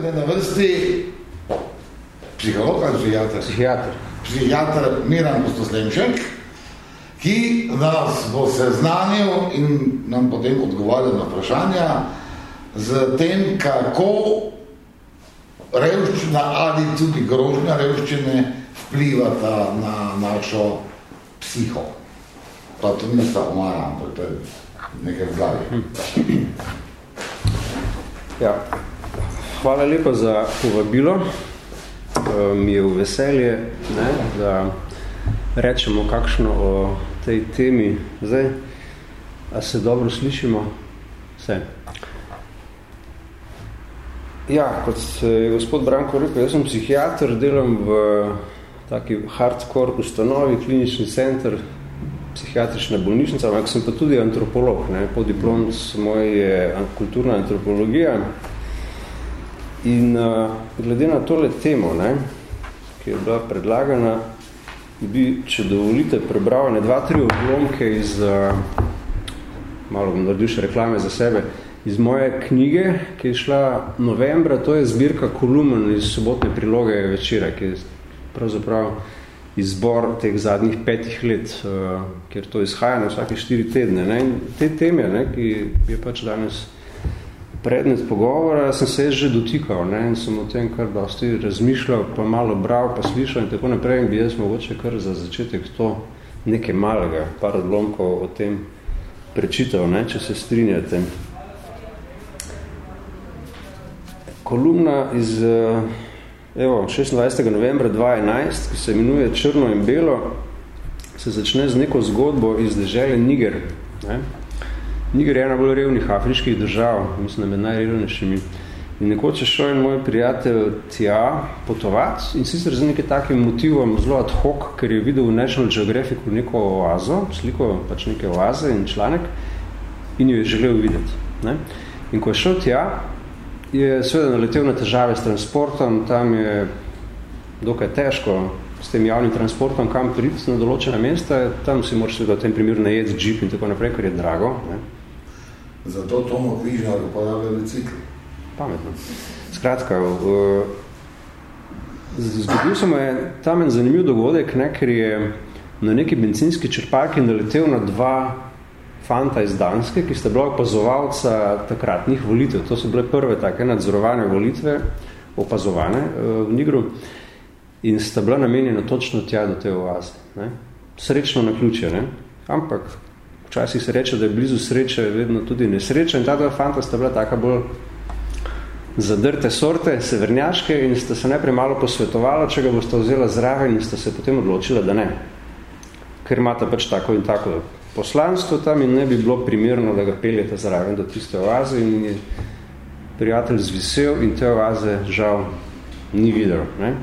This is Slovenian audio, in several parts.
da je na vrsti psiholog ali psihiater? Psihiater. Psihiater Miran Postoslemšek, ki nas bo seznanil in nam potem odgovarjal na vprašanja z tem, kako revščina ali tudi grožnja revščine vplivata na našo psiho. Pa to nista omara, ampak to je nekaj vzglavje. Ja. Hvala lepa za povabilo. Eh, mi je v veselje, ne, da rečemo kakšno o tej temi. Zdaj, a se dobro slišimo? Vse. Ja, kot je gospod Branko rekel, jaz sem psihiater, delam v taki hardcore ustanovi, klinični center, psihiatrična bolnišnica, ampak sem pa tudi antropolog, ne, po diplom moj je kulturna antropologija. In uh, glede na tole temo, ne, ki je bila predlagana, bi, če dovolite, prebral ne dva, tri odlomke iz, uh, malo bom naredil še reklame za sebe, iz moje knjige, ki je šla novembra, to je zbirka kolumn iz sobotne priloge večera, ki je pravzaprav izbor teh zadnjih petih let, uh, kjer to izhaja na vsake štiri tedne. Ne? In te teme, ne, ki je pač danes predmet pogovora, sem se že dotikal ne? in sem o tem kar dosti razmišljal, pa malo bral, pa slišal in tako naprej in bi jaz mogoče kar za začetek to nekaj malega, par odlomkov o tem prečital, ne? če se strinjate. kolumna iz eh, evo, 26. novembra 2011, ki se imenuje Črno in Belo, se začne z neko zgodbo iz dežele Niger. Ne? Niger je ena bolj revnih afriških držav, mislim, da med najrevnejšimi. In nekoč je šel en moj prijatelj tja potovat in sicer z nekaj takim motivom zelo ad hoc, ker je videl v National Geographic neko oazo, sliko pač neke oaze in članek in jo je želel videti. Ne? In ko je šel tja, je seveda naletel na težave s transportom, tam je dokaj težko s tem javnim transportom kam priti na določena mesta, tam si moraš seveda v tem primeru najeti džip in tako naprej, ker je drago. Ne. Zato Tomo Križnar uporablja bicikl. Pametno. Skratka, zgodil se mu je tam en zanimiv dogodek, ne, ker je na neki bencinski črpalki naletel na dva fanta iz Danske, ki sta bila opazovalca takratnih volitev. To so bile prve take nadzorovane volitve, opazovane eh, v Nigru in sta bila namenjena točno tja do te oaze. Ne? Srečno na ključe, ne? ampak včasih se reče, da je blizu sreče vedno tudi nesreča in ta dva fanta sta bila taka bolj zadrte sorte, severnjaške in sta se najprej malo posvetovala, če ga boste vzela zraven in sta se potem odločila, da ne. Ker imata pač tako in tako poslanstvo tam in ne bi bilo primerno, da ga peljete zraven do tiste oaze in je prijatelj zvisel in te oaze žal ni videl. Ne?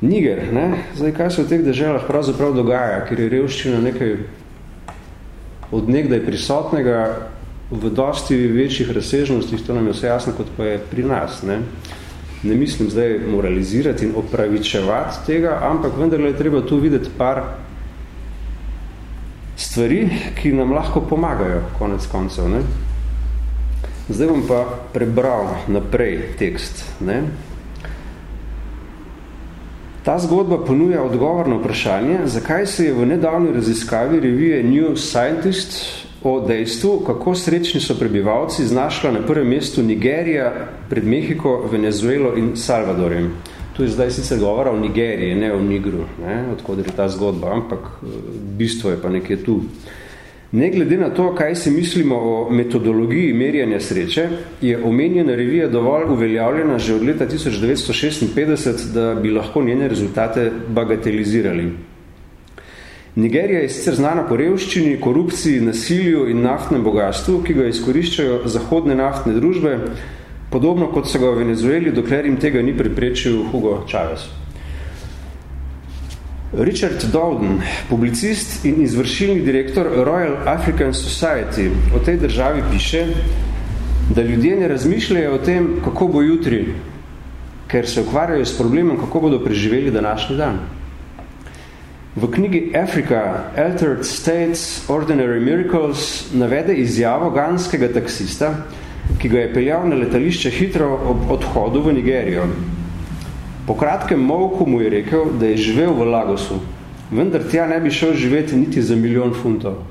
Niger, ne? Zdaj, kaj se v teh deželah pravzaprav dogaja, ker je revščina nekaj od nekdaj prisotnega v dosti večjih razsežnostih, to nam je vse jasno, kot pa je pri nas. Ne? ne mislim zdaj moralizirati in opravičevati tega, ampak vendarle je treba tu videti par stvari, ki nam lahko pomagajo, konec koncev. Ne? Zdaj bom pa prebral naprej tekst. Ne? Ta zgodba ponuja odgovor na vprašanje, zakaj se je v nedavni raziskavi revije New Scientist o dejstvu, kako srečni so prebivalci znašla na prvem mestu Nigerija pred Mehiko, Venezuelo in Salvadorjem. Tu je zdaj sicer govora o Nigeriji, ne o Nigru, ne, odkud je ta zgodba, ampak eh, bistvo je pa nekje tu. Ne glede na to, kaj si mislimo o metodologiji merjanja sreče, je omenjena revija dovolj uveljavljena že od leta 1956, da bi lahko njene rezultate bagatelizirali. Nigerija je sicer znana po revščini, korupciji, nasilju in naftnem bogatstvu, ki ga izkoriščajo zahodne naftne družbe, podobno kot so ga v Venezueli, dokler jim tega ni preprečil Hugo Chavez. Richard Dowden, publicist in izvršilni direktor Royal African Society, o tej državi piše, da ljudje ne razmišljajo o tem, kako bo jutri, ker se ukvarjajo s problemom, kako bodo preživeli današnji dan. V knjigi Africa, Altered States, Ordinary Miracles navede izjavo ganskega taksista, ki ga je peljal na letališče hitro ob odhodu v Nigerijo. Po kratkem molku mu je rekel, da je živel v Lagosu, vendar tja ne bi šel živeti niti za milijon funtov.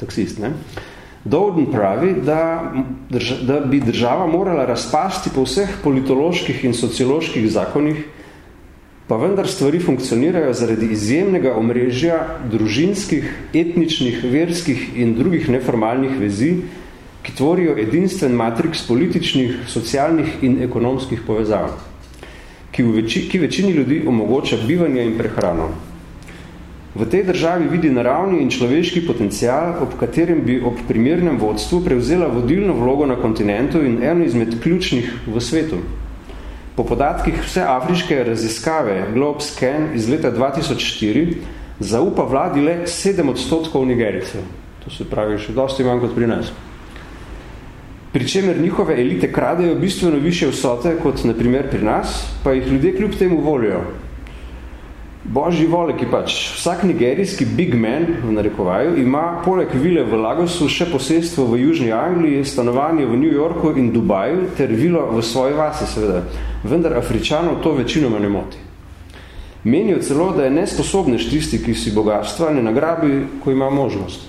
Taksist, ne? Dowden pravi, da, da bi država morala razpasti po vseh politoloških in socioloških zakonih, pa vendar stvari funkcionirajo zaradi izjemnega omrežja družinskih, etničnih, verskih in drugih neformalnih vezi, ki tvorijo edinstven matriks političnih, socialnih in ekonomskih povezav, ki, v veči, ki večini ljudi omogoča bivanje in prehrano. V tej državi vidi naravni in človeški potencial, ob katerem bi ob primernem vodstvu prevzela vodilno vlogo na kontinentu in eno izmed ključnih v svetu. Po podatkih vse afriške raziskave GlobeScan iz leta 2004 zaupa vladi le 7 odstotkov Nigerice. To se pravi še dosti manj kot pri nas. Pričemer njihove elite kradejo bistveno više vsote kot na primer pri nas, pa jih ljudje kljub temu volijo, Božji vole, ki pač vsak nigerijski big man, v narekovaju, ima poleg vile v Lagosu še posestvo v Južni Angliji, stanovanje v New Yorku in Dubaju ter vilo v svoji vasi, seveda. Vendar Afričanov to večinoma ne moti. Menijo celo, da je nesposobnež tisti, ki si bogatstva ne nagrabi, ko ima možnost.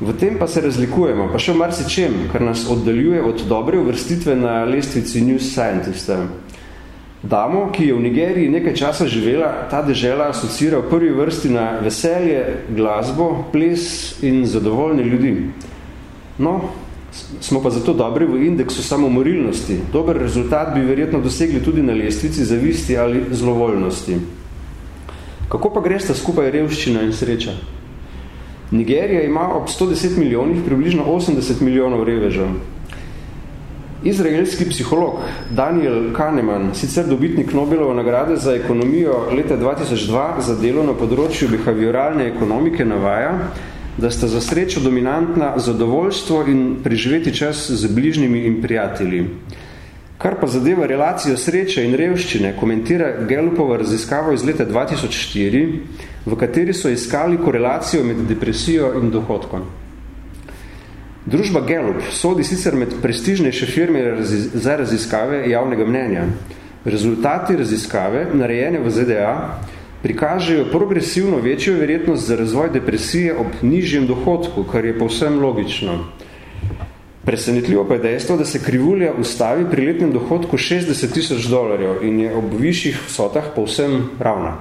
V tem pa se razlikujemo, pa še marsi čem, kar nas oddaljuje od dobre uvrstitve na lestvici News Scientista. Damo, ki je v Nigeriji nekaj časa živela, ta dežela asocira v prvi vrsti na veselje, glasbo, ples in zadovoljne ljudi. No, smo pa zato dobri v indeksu samomorilnosti. Dober rezultat bi verjetno dosegli tudi na lestvici zavisti ali zlovoljnosti. Kako pa gresta skupaj revščina in sreča? Nigerija ima ob 110 milijonih približno 80 milijonov revežev. Izraelski psiholog Daniel Kahneman, sicer dobitnik Nobelove nagrade za ekonomijo leta 2002 za delo na področju behavioralne ekonomike navaja, da sta za srečo dominantna zadovoljstvo in preživeti čas z bližnjimi in prijatelji. Kar pa zadeva relacijo sreče in revščine, komentira Gallupova raziskavo iz leta 2004, v kateri so iskali korelacijo med depresijo in dohodkom. Družba Gallup sodi sicer med prestižnejše firme za raziskave javnega mnenja. Rezultati raziskave, narejene v ZDA, prikažejo progresivno večjo verjetnost za razvoj depresije ob nižjem dohodku, kar je povsem logično. Presenetljivo pa je dejstvo, da se krivulja ustavi pri letnem dohodku 60 tisoč dolarjev in je ob višjih vsotah povsem ravna.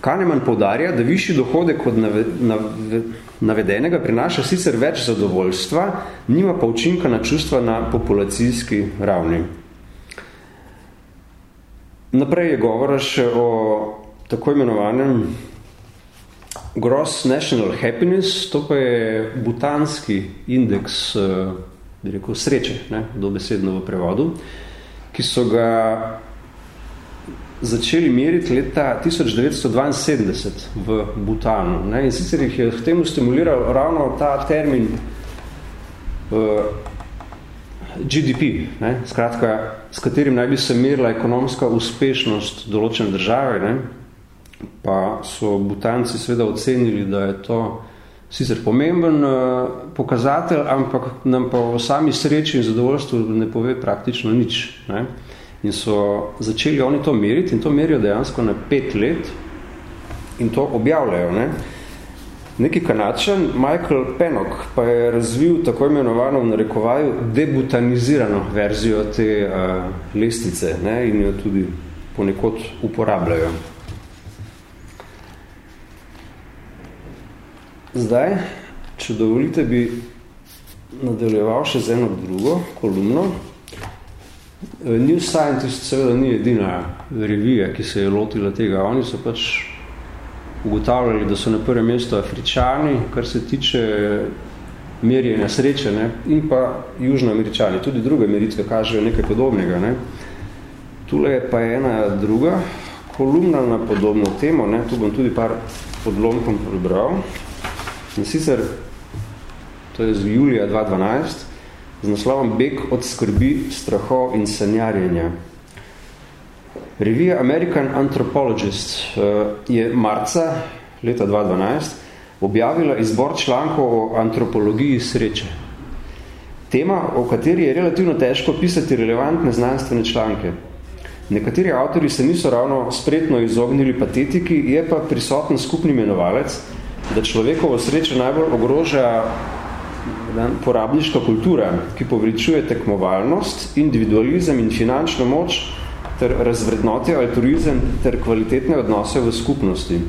Kahneman poudarja, da višji dohodek od navedenega prinaša sicer več zadovoljstva, nima pa učinka na čustva na populacijski ravni. Naprej je govora še o tako imenovanem Gross National Happiness, to pa je butanski indeks eh, bi rekel, sreče, ne, dobesedno v prevodu, ki so ga začeli meriti leta 1972 v Butanu. Ne? In sicer jih je v temu stimuliral ravno ta termin uh, GDP, ne? Skratka, s katerim naj bi se merila ekonomska uspešnost določene države, ne? Pa so Butanci seveda ocenili, da je to sicer pomemben uh, pokazatelj, ampak nam pa v sami sreči in zadovoljstvu ne pove praktično nič. Ne? In so začeli oni to meriti in to merijo dejansko na pet let in to objavljajo. Ne? Neki kanačan, Michael Pennock, pa je razvil tako imenovano v narekovaju debutanizirano verzijo te uh, lestice ne? in jo tudi ponekod uporabljajo. Zdaj, če dovolite, bi nadaljeval še z eno drugo kolumno, Eh, New Scientist seveda ni edina revija, ki se je lotila tega. Oni so pač ugotavljali, da so na prvem mestu Afričani, kar se tiče merjenja sreče, ne? in pa Južnoameričani. Tudi druge meritve kažejo nekaj podobnega. Ne? Tule je pa ena druga kolumna na podobno temo. Ne? Tu bom tudi par podlomkom prebral. In sicer, to je z julija 2012, z naslovom Beg od skrbi, strahov in sanjarjenja. Revija American Anthropologist eh, je marca leta 2012 objavila izbor člankov o antropologiji sreče. Tema, o kateri je relativno težko pisati relevantne znanstvene članke. Nekateri avtori se niso ravno spretno izognili patetiki, je pa prisoten skupni imenovalec, da človekovo srečo najbolj ogroža porabniška kultura, ki poveličuje tekmovalnost, individualizem in finančno moč ter razvrednoti altruizem ter kvalitetne odnose v skupnosti.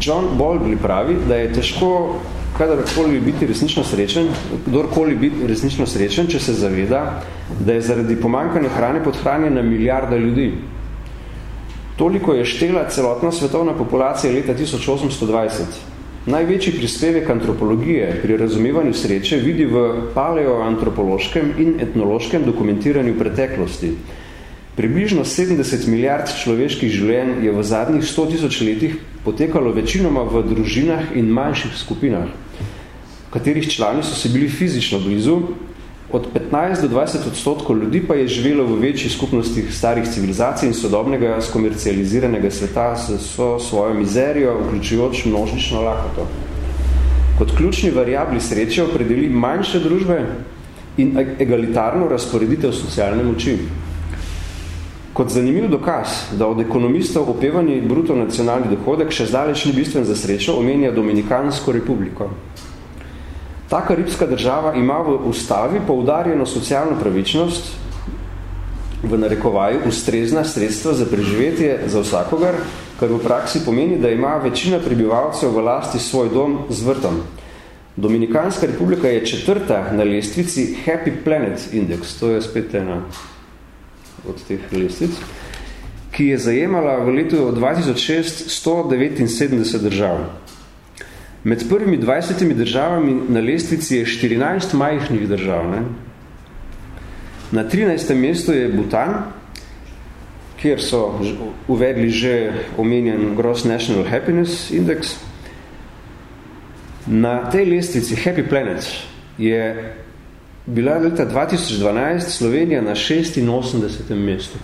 John Baldry pravi, da je težko kadarkoli biti resnično srečen, kdorkoli biti resnično srečen, če se zaveda, da je zaradi pomankanja hrane podhranjena milijarda ljudi. Toliko je štela celotna svetovna populacija leta 1820. Največji prispevek antropologije pri razumevanju sreče vidi v paleoantropološkem in etnološkem dokumentiranju preteklosti, Približno 70 milijard človeških življenj je v zadnjih 100 tisoč letih potekalo večinoma v družinah in manjših skupinah, katerih člani so se bili fizično blizu, od 15 do 20 odstotkov ljudi pa je živelo v večjih skupnostih starih civilizacij in sodobnega skomercializiranega sveta s so svojo mizerijo, vključujoč množično lakoto. Kot ključni variabli sreče opredeli manjše družbe in egalitarno razporeditev socialne moči. Kot zanimiv dokaz, da od ekonomistov opevani bruto nacionalni dohodek še zdaleč ni bistven za srečo, omenja Dominikansko republiko. Ta karibska država ima v ustavi poudarjeno socialno pravičnost, v narekovaju ustrezna sredstva za preživetje za vsakogar, kar v praksi pomeni, da ima večina prebivalcev v lasti svoj dom z vrtom. Dominikanska republika je četrta na lestvici Happy Planet Index, to je spet ena od teh lestvic, ki je zajemala v letu 2006 179 držav. Med prvimi 20 državami na lestvici je 14 majhnih držav. Ne? Na 13. mestu je Bhutan, kjer so uvedli že omenjen Gross National Happiness Index. Na tej lestvici Happy Planet je bila leta 2012 Slovenija na 86. mestu.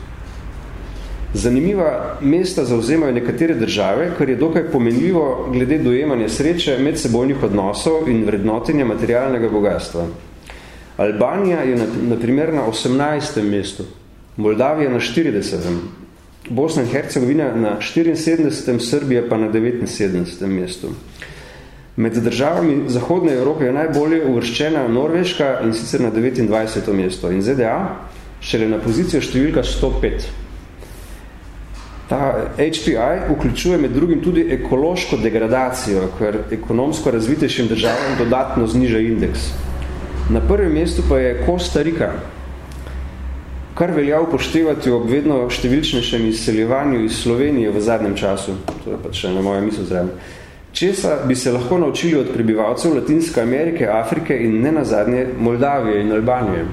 Zanimiva mesta zauzemajo nekatere države, kar je dokaj pomenljivo glede dojemanja sreče medsebojnih odnosov in vrednotenja materialnega bogatstva. Albanija je na, na primer na 18. mestu, Moldavija na 40. Bosna in Hercegovina na 74. Srbija pa na 79. mestu. Med državami Zahodne Evrope je najbolje uvrščena Norveška in sicer na 29. mesto in ZDA šele na pozicijo številka 105. Ta HPI vključuje med drugim tudi ekološko degradacijo, ker ekonomsko razvitejšim državam dodatno zniža indeks. Na prvem mestu pa je Costa Rica, kar velja upoštevati ob vedno številčnejšem izseljevanju iz Slovenije v zadnjem času. To je pač na moja misel zraven. Česa bi se lahko naučili od prebivalcev Latinske Amerike, Afrike in ne nazadnje Moldavije in Albanije?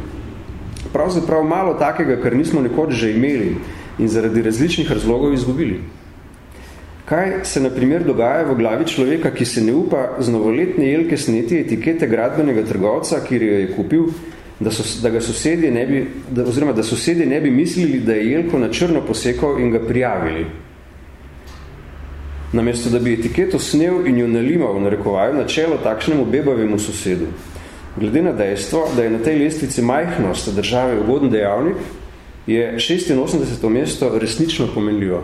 Pravzaprav malo takega, kar nismo nekoč že imeli in zaradi različnih razlogov izgubili. Kaj se na primer dogaja v glavi človeka, ki se ne upa z novoletne jelke sneti etikete gradbenega trgovca, ki jo je kupil, da, so, da ga sosedje ne bi, da, oziroma da sosedje ne bi mislili, da je jelko na črno posekal in ga prijavili? namesto da bi etiketo snel in jo nalimal, narekovaju na čelo takšnemu bebavemu sosedu. Glede na dejstvo, da je na tej lestvici majhnost države ugoden dejavnik, je 86. mesto resnično pomenljivo.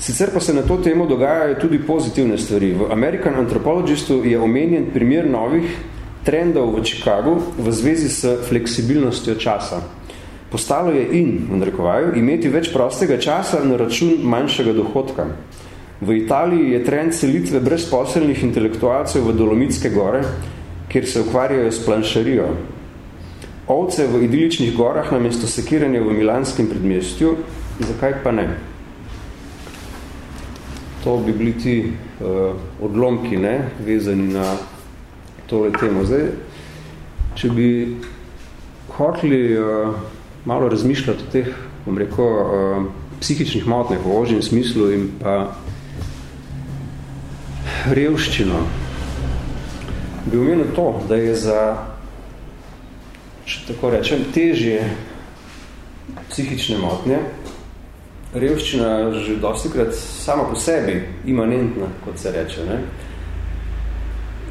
Sicer pa se na to temo dogajajo tudi pozitivne stvari. V American Anthropologistu je omenjen primer novih trendov v Chicagu v zvezi s fleksibilnostjo časa. Postalo je in, v narekovaju, imeti več prostega časa na račun manjšega dohodka. V Italiji je trend selitve brezposelnih intelektualcev v Dolomitske gore, kjer se ukvarjajo s planšarijo. Ovce v idiličnih gorah namesto sekiranja v milanskem predmestju, zakaj pa ne? To bi bili ti uh, odlomki, ne, vezani na tole temo. Zdaj, če bi hoteli uh, malo razmišljati o teh, bom rekel, uh, psihičnih motneh v ožjem smislu in pa revščino. Bi omenil to, da je za, če tako rečem, težje psihične motnje, revščina že dosti krat sama po sebi imanentna, kot se reče. Ne?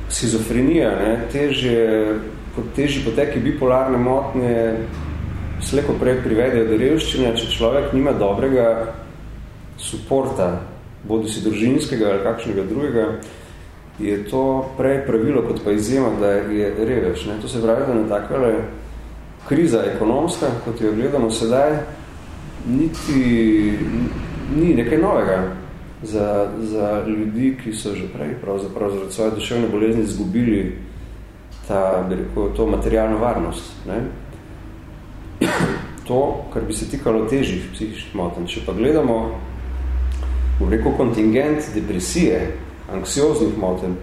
schizofrenija, ne, težje, težji poteki bipolarne motnje sleko prej privedejo do revščine, če človek nima dobrega suporta, bodo si družinskega ali kakšnega drugega, je to prej pravilo kot pa izjema, da je reveč. Ne. To se pravi, da na takvele kriza ekonomska, kot jo gledamo sedaj, niti ni nekaj novega za, za ljudi, ki so že prej pravzaprav zaradi svoje duševne bolezni izgubili ta, bi rekel, to materialno varnost. Ne? To, kar bi se tikalo težjih psihičnih motenj. Če pa gledamo v rekel, kontingent depresije, anksioznih motenj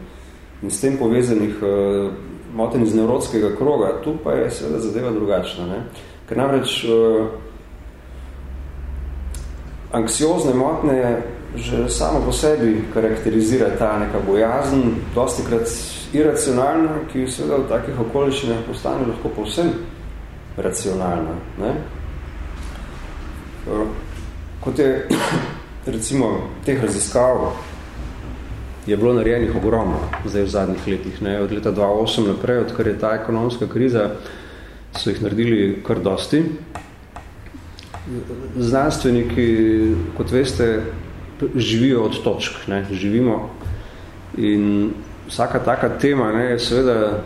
in s tem povezanih uh, motenj iz nevrotskega kroga, tu pa je seveda zadeva drugačna. Ne? Ker namreč uh, anksiozne motne že samo po sebi karakterizira ta neka bojazen, dosti krat iracionalna, ki seveda v takih okoliščinah postane lahko povsem racionalna. Ne? Kot je recimo teh raziskav je bilo narejenih ogromno zdaj v zadnjih letih. Ne? Od leta 2008 naprej, odkar je ta ekonomska kriza, so jih naredili kar dosti znanstveniki, kot veste, živijo od točk, ne, živimo in vsaka taka tema ne, je seveda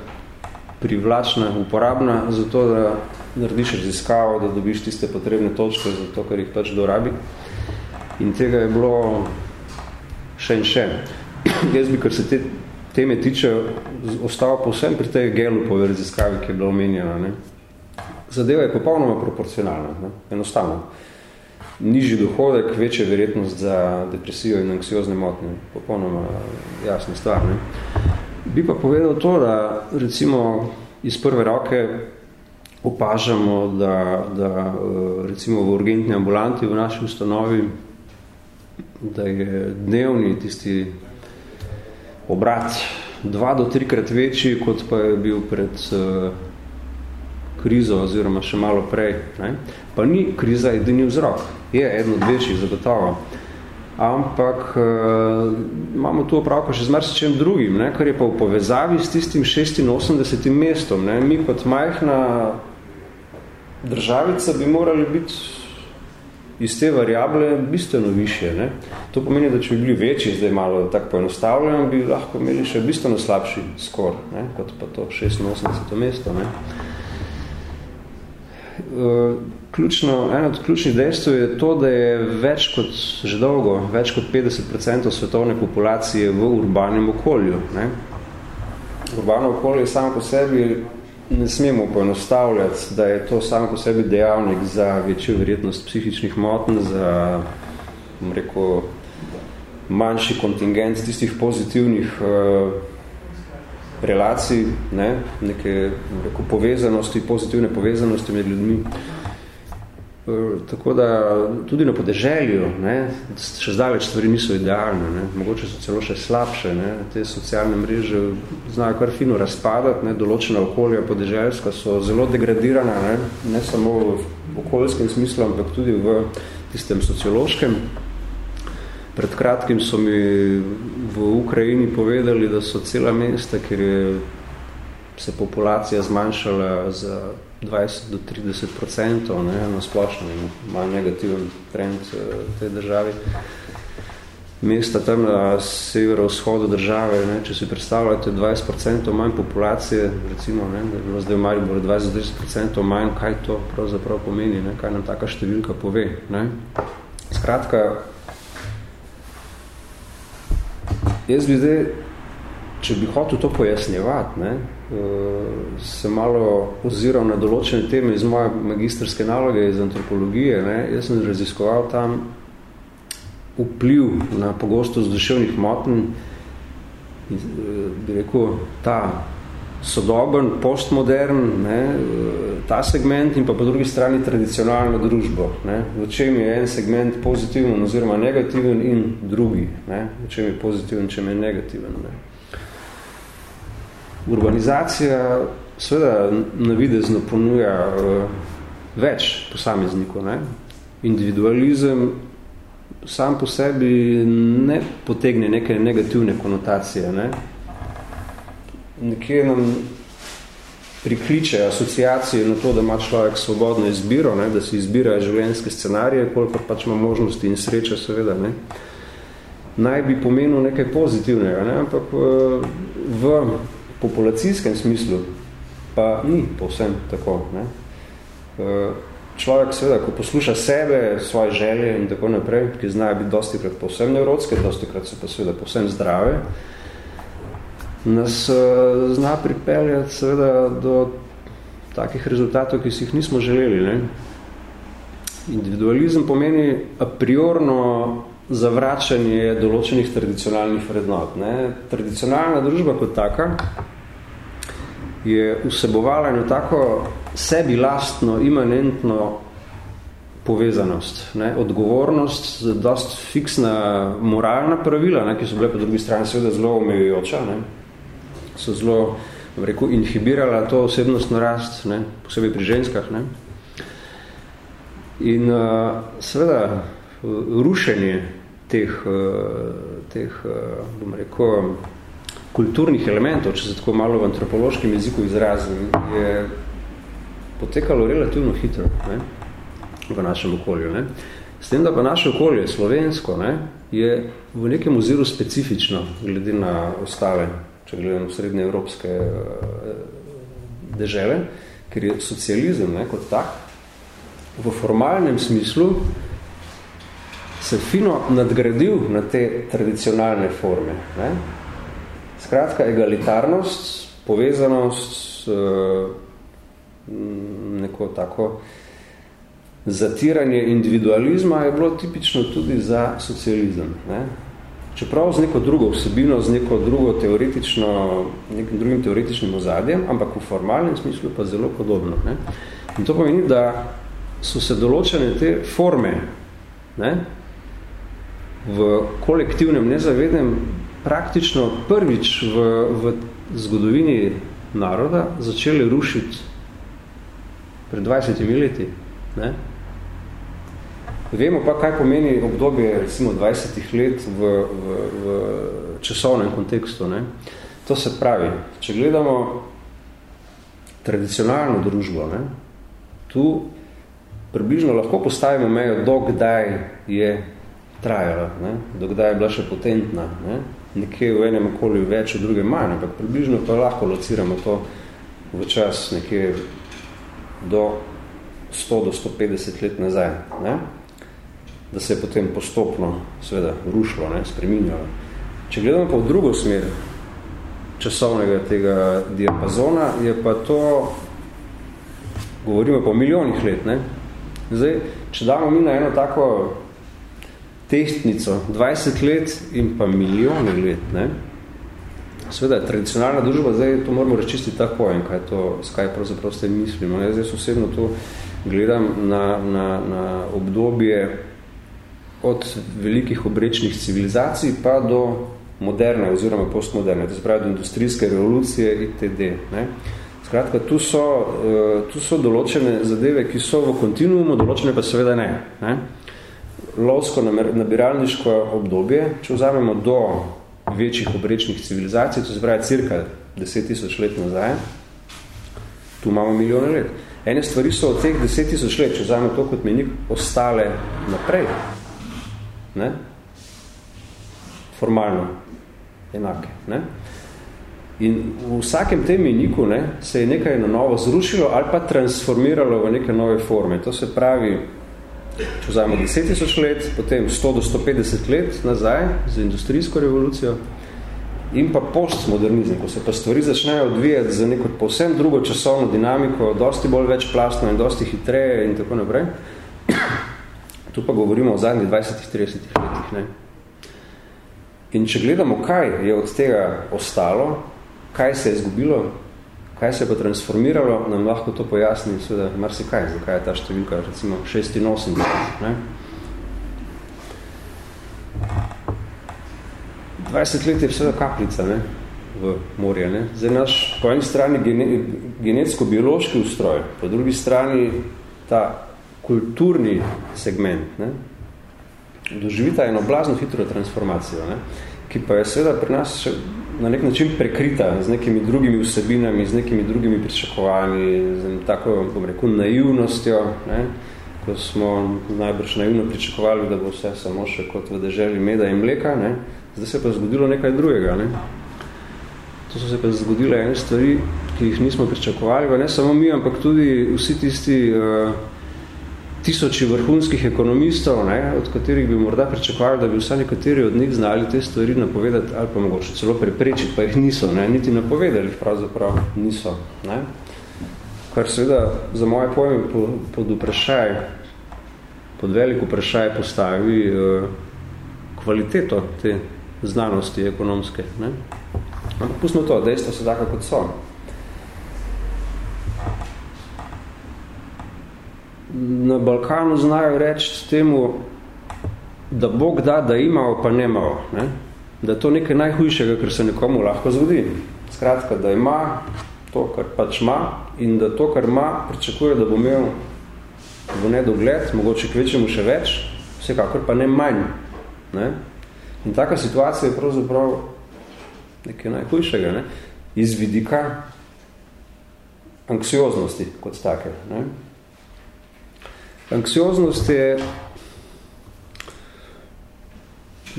privlačna, uporabna, zato da narediš raziskavo, da dobiš tiste potrebne točke, zato ker jih pač dorabi. In tega je bilo še in še. Jaz bi, kar se te teme tiče, ostal povsem pri tej gelupove raziskavi, ki je bila omenjena. Ne zadeva je popolnoma proporcionalna, ne? enostavno. Nižji dohodek, večja verjetnost za depresijo in anksiozne motnje. Popolnoma jasna stvar. Ne? Bi pa povedal to, da recimo iz prve roke opažamo, da, da recimo v urgentni ambulanti v naši ustanovi, da je dnevni tisti obrat dva do trikrat večji, kot pa je bil pred krizo oziroma še malo prej. Ne? Pa ni kriza edini vzrok. Je eno od večjih zagotovo. Ampak uh, imamo tu opravko še z marsičem drugim, ne? kar je pa v povezavi s tistim 86. mestom. Ne? Mi kot majhna državica bi morali biti iz te variable bistveno više. Ne? To pomeni, da če bi bili večji, zdaj malo tako poenostavljeno, bi lahko imeli še bistveno slabši skor, ne? kot pa to 86. mesto. Ne? Eh, ključno, eno od ključnih dejstev je to, da je več kot že dolgo, več kot 50% svetovne populacije v urbanem okolju. Ne? Urbano okolje samo po sebi ne smemo poenostavljati, da je to samo po sebi dejavnik za večjo verjetnost psihičnih motenj, za rekel, manjši kontingent tistih pozitivnih uh, relacij, ne, neke rekel, povezanosti, pozitivne povezanosti med ljudmi. E, tako da tudi na podeželju, ne, še zdaleč stvari niso idealne, ne, mogoče so celo še slabše, ne, te socialne mreže znajo kar fino razpadati, ne, določena okolja podeželjska so zelo degradirana, ne, ne samo v okoljskem smislu, ampak tudi v tistem sociološkem. Pred kratkim so mi v Ukrajini povedali, da so cela mesta, kjer je se populacija zmanjšala za 20 do 30 procentov, ne, na splošno ima negativen trend eh, te državi. Mesta tam na severo-vzhodu države, ne, če si predstavljate 20 procentov manj populacije, recimo, ne, da je bilo zdaj v Mariboru 20 do 30 procentov manj, kaj to pravzaprav pomeni, ne, kaj nam taka številka pove. Ne. Skratka, Jaz bi zdaj, če bi hotel to pojasnjevati, ne, se malo oziral na določene teme iz moje magistrske naloge iz antropologije. Ne, jaz sem raziskoval tam vpliv na pogostost duševnih motenj, uh, bi rekel, ta sodoben, postmodern, ne, ta segment in pa po drugi strani tradicionalno družbo. Ne, v čem je en segment pozitiven oziroma negativen in drugi, ne, v čem je pozitiven, čem je negativen. Ne. Urbanizacija seveda navidezno ponuja uh, več posameznikov. Individualizem sam po sebi ne potegne neke negativne konotacije. Ne nekje nam prikliče asociacije na to, da ima človek svobodno izbiro, ne, da si izbira življenjske scenarije, koliko pač ima možnosti in sreče, seveda, ne, naj bi pomenil nekaj pozitivnega, ne, ampak v, v populacijskem smislu pa ni povsem tako. Ne. Človek seveda, ko posluša sebe, svoje želje in tako naprej, ki znajo biti dosti krat povsem nevrotske, dosti krat so pa seveda povsem zdrave, nas uh, zna pripeljati seveda do takih rezultatov, ki si jih nismo želeli. Ne? Individualizem pomeni a priorno zavračanje določenih tradicionalnih vrednot. Ne? Tradicionalna družba kot taka je vsebovala eno tako sebi lastno, imanentno povezanost, ne? odgovornost, dost fiksna moralna pravila, ne? ki so bile po drugi strani seveda zelo omejujoča, ne? so zelo rekel, inhibirala to osebnostno rast, ne, posebej pri ženskah. Ne. In uh, seveda rušenje teh, uh, teh uh, bom rekel, kulturnih elementov, če se tako malo v antropološkem jeziku izrazim, je potekalo relativno hitro ne, v našem okolju. Ne. S tem, da pa naše okolje, slovensko, ne, je v nekem oziru specifično, glede na ostale če gledamo srednje evropske eh, dežele, ker je socializem ne, kot tak v formalnem smislu se fino nadgradil na te tradicionalne forme. Ne. Skratka, egalitarnost, povezanost, eh, neko tako zatiranje individualizma je bilo tipično tudi za socializem. Ne čeprav z neko drugo vsebino, z neko drugo teoretično, nekim drugim teoretičnim ozadjem, ampak v formalnem smislu pa zelo podobno. Ne? In to pomeni, da so se določene te forme ne, v kolektivnem nezavednem praktično prvič v, v zgodovini naroda začeli rušiti pred 20 leti. Ne? Vemo pa, kaj pomeni obdobje recimo 20 let v, v, v časovnem kontekstu. Ne? To se pravi, če gledamo tradicionalno družbo, ne? tu približno lahko postavimo mejo, dokdaj je trajala, ne? dokdaj je bila še potentna. Ne? Nekje v enem okolju več, v drugem manj, ampak približno pa lahko lociramo to v čas nekje do 100 do 150 let nazaj. Ne? da se je potem postopno seveda rušilo, ne, spreminjalo. Če gledamo pa v drugo smer časovnega tega diapazona, je pa to, govorimo pa o milijonih let, ne. Zdaj, če damo mi na eno tako tehtnico 20 let in pa milijoni let, ne, Sveda, tradicionalna družba, zdaj to moramo rečistiti tako in kaj to, skaj pravzaprav ste mislimo. Jaz zdaj osebno to gledam na, na, na obdobje od velikih obrečnih civilizacij pa do moderne oziroma postmoderne, to se pravi do industrijske revolucije itd. Ne? Skratka, tu so, uh, tu so določene zadeve, ki so v kontinuumu, določene pa seveda ne. ne? Lovsko nabiralniško obdobje, če vzamemo do večjih obrečnih civilizacij, to se pravi cirka 10 tisoč let nazaj, tu imamo milijone let. Ene stvari so od teh 10 tisoč let, če vzamemo to kot menik, ostale naprej ne? formalno enake. Ne? In v vsakem tem meniku ne, se je nekaj na novo zrušilo ali pa transformiralo v neke nove forme. To se pravi, če vzajemo 10 tisoč let, potem 100 do 150 let nazaj z industrijsko revolucijo in pa postmodernizem, ko se pa stvari začnejo odvijati za neko povsem drugo časovno dinamiko, dosti bolj večplastno in dosti hitreje in tako naprej. Tu pa govorimo o zadnjih 20-30 letih. Ne? In če gledamo, kaj je od tega ostalo, kaj se je izgubilo, kaj se je pa transformiralo, nam lahko to pojasni seveda marsikaj, zakaj je ta številka recimo 86. Ne? 20 let je seveda kapljica ne? v morje. Ne? Zdaj naš po eni strani genetsko-biološki ustroj, po drugi strani ta kulturni segment, ne, doživita eno blazno hitro transformacijo. Ne. ki pa je seveda pri nas še na nek način prekrita z nekimi drugimi vsebinami, z nekimi drugimi pričakovanji, z tako, bom rekel, naivnostjo, ne? ko smo najbrž naivno pričakovali, da bo vse samo še kot v deželi meda in mleka, ne? zdaj se pa zgodilo nekaj drugega. Ne? To so se pa zgodile ene stvari, ki jih nismo pričakovali, pa ne samo mi, ampak tudi vsi tisti uh, tisoči vrhunskih ekonomistov, ne, od katerih bi morda pričakovali, da bi vsaj nekateri od njih znali te stvari napovedati ali pa mogoče celo preprečiti, pa jih niso, ne, niti napovedali, pravzaprav niso. Ne. Kar seveda za moje pojme pod vprašaj, pod veliko vprašaj postavi uh, kvaliteto te znanosti ekonomske. Ne. Ampak pustimo to, dejstva so tako, kot so. Na Balkanu znajo reči temu, da Bog da, da imao, pa nemao. Ne? Da je to nekaj najhujšega, kar se nekomu lahko zgodi. Skratka, da ima to, kar pač ima in da to, kar ima, pričakuje, da bo imel v nedogled, mogoče kvečemu še več, vsekakor pa ne manj. Ne? In taka situacija je pravzaprav nekaj najhujšega, ne? iz vidika anksioznosti kot take. Ne? Anksioznost je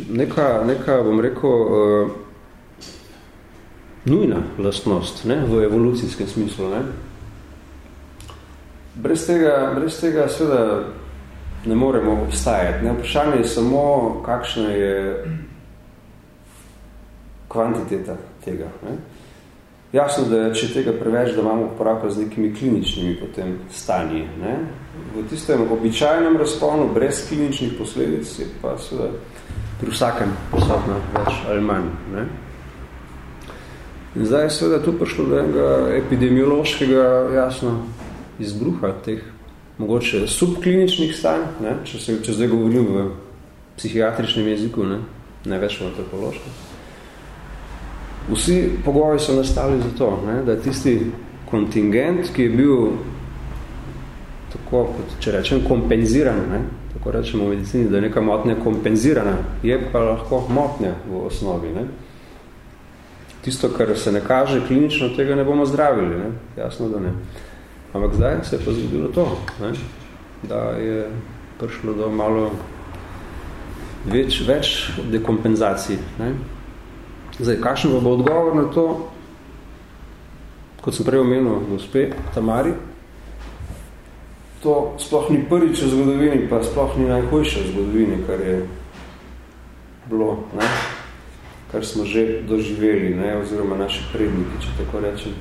neka, neka bom rekel, uh, nujna lastnost ne? v evolucijskem smislu. Ne? Brez tega, brez tega seveda ne moremo obstajati. Ne? Vprašanje je samo, kakšna je kvantiteta tega. Ne? Jasno, da če tega preveč, da imamo uporabka z nekimi kliničnimi potem stanji. Ne? V tistem običajnem razponu, brez kliničnih posledic, je pa seveda pri vsakem prisotno več ali manj. Ne? In zdaj je seveda tu prišlo do enega epidemiološkega, jasno, izbruha teh mogoče subkliničnih stanj, ne? Če, se, če zdaj govorim v psihiatričnem jeziku, ne, ne več v antropološkem. Vsi pogoji so nastali za to, ne, da tisti kontingent, ki je bil tako, kot če rečem, kompenziran, ne, tako rečemo v medicini, da je neka motnja kompenzirana, je pa lahko motnja v osnovi. Ne. Tisto, kar se ne kaže klinično, tega ne bomo zdravili, ne. jasno, da ne. Ampak zdaj se je pa zgodilo to, ne, da je prišlo do malo več, več dekompenzacij. Ne. Zdaj, kakšen bo odgovor na to, kot sem prej omenil, gospe Tamari, to sploh ni prvič v zgodovini, pa sploh ni najhujše v zgodovini, kar je bilo, ne? kar smo že doživeli, ne? oziroma naši predniki, če tako rečem.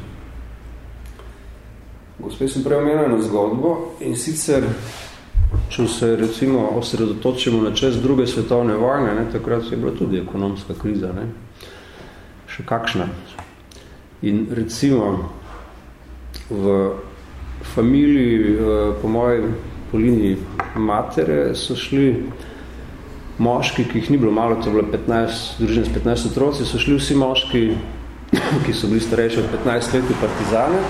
Gospe sem prej omenil eno zgodbo in sicer, če se recimo osredotočimo na čez druge svetovne vojne, ne? takrat je bila tudi ekonomska kriza. Ne? še kakšna. In recimo v familiji, eh, po moji polini matere, so šli moški, ki jih ni bilo malo, to je bilo 15, družine s 15 otroci, so šli vsi moški, ki so bili starejši od 15 let v partizane.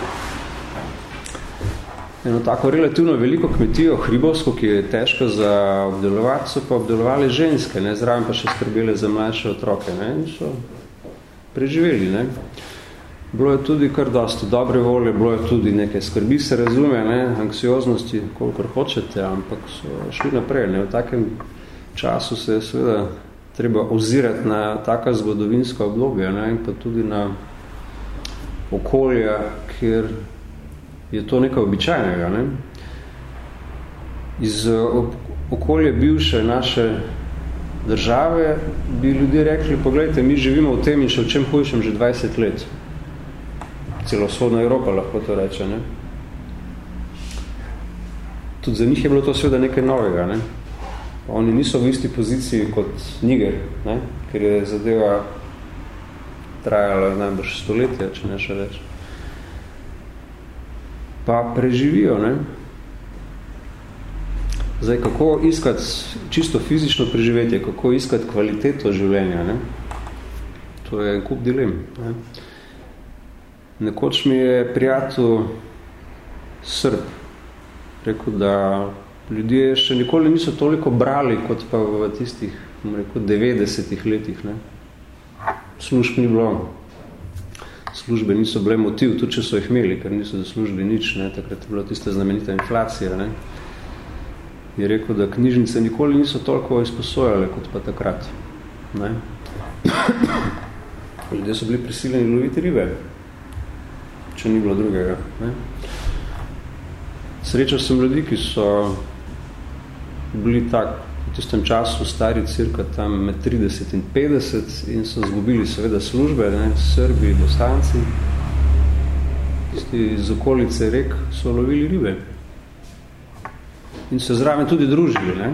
Eno tako relativno veliko kmetijo, hribovsko, ki je težko za obdelovati, so pa obdelovali ženske, ne, zraven pa še skrbele za mlajše otroke. Ne, in so preživeli. Ne? Bilo je tudi kar dosti dobre volje, bilo je tudi nekaj skrbi, se razume, ne? anksioznosti, kolikor hočete, ampak so šli naprej. Ne? V takem času se je seveda treba ozirati na taka zgodovinska obdobja ne? in pa tudi na okolja, kjer je to nekaj običajnega. Ne? Iz okolje bivše naše države, bi ljudje rekli, pogledajte, mi živimo v tem in še v čem hujšem že 20 let. Celo vzhodna Evropa lahko to reče. Ne? Tudi za njih je bilo to seveda nekaj novega. Ne? Oni niso v isti poziciji kot Niger, ne? ker je zadeva trajala najbolj stoletja, če ne še več. Pa preživijo, ne? Zdaj, kako iskati čisto fizično preživetje, kako iskati kvaliteto življenja, ne? to je en kup dilem. Ne? Nekoč mi je prijatelj Srb rekel, da ljudje še nikoli niso toliko brali, kot pa v tistih rekel, 90 letih. Ne? služb ni bilo, službe niso bile motiv, tudi če so jih imeli, ker niso za službi nič, ne, takrat je bila tista znamenita inflacija, ne, je rekel, da knjižnice nikoli niso toliko izposojale kot pa takrat. Ne. Ljudje so bili prisiljeni loviti ribe, če ni bilo drugega. Ne. Srečal sem ljudi, ki so bili tak v tistem času stari cirka tam med 30 in 50 in so zgubili seveda službe, ne, Srbi, Bosanci, tisti iz okolice rek so lovili ribe in se zraven tudi družili, ne,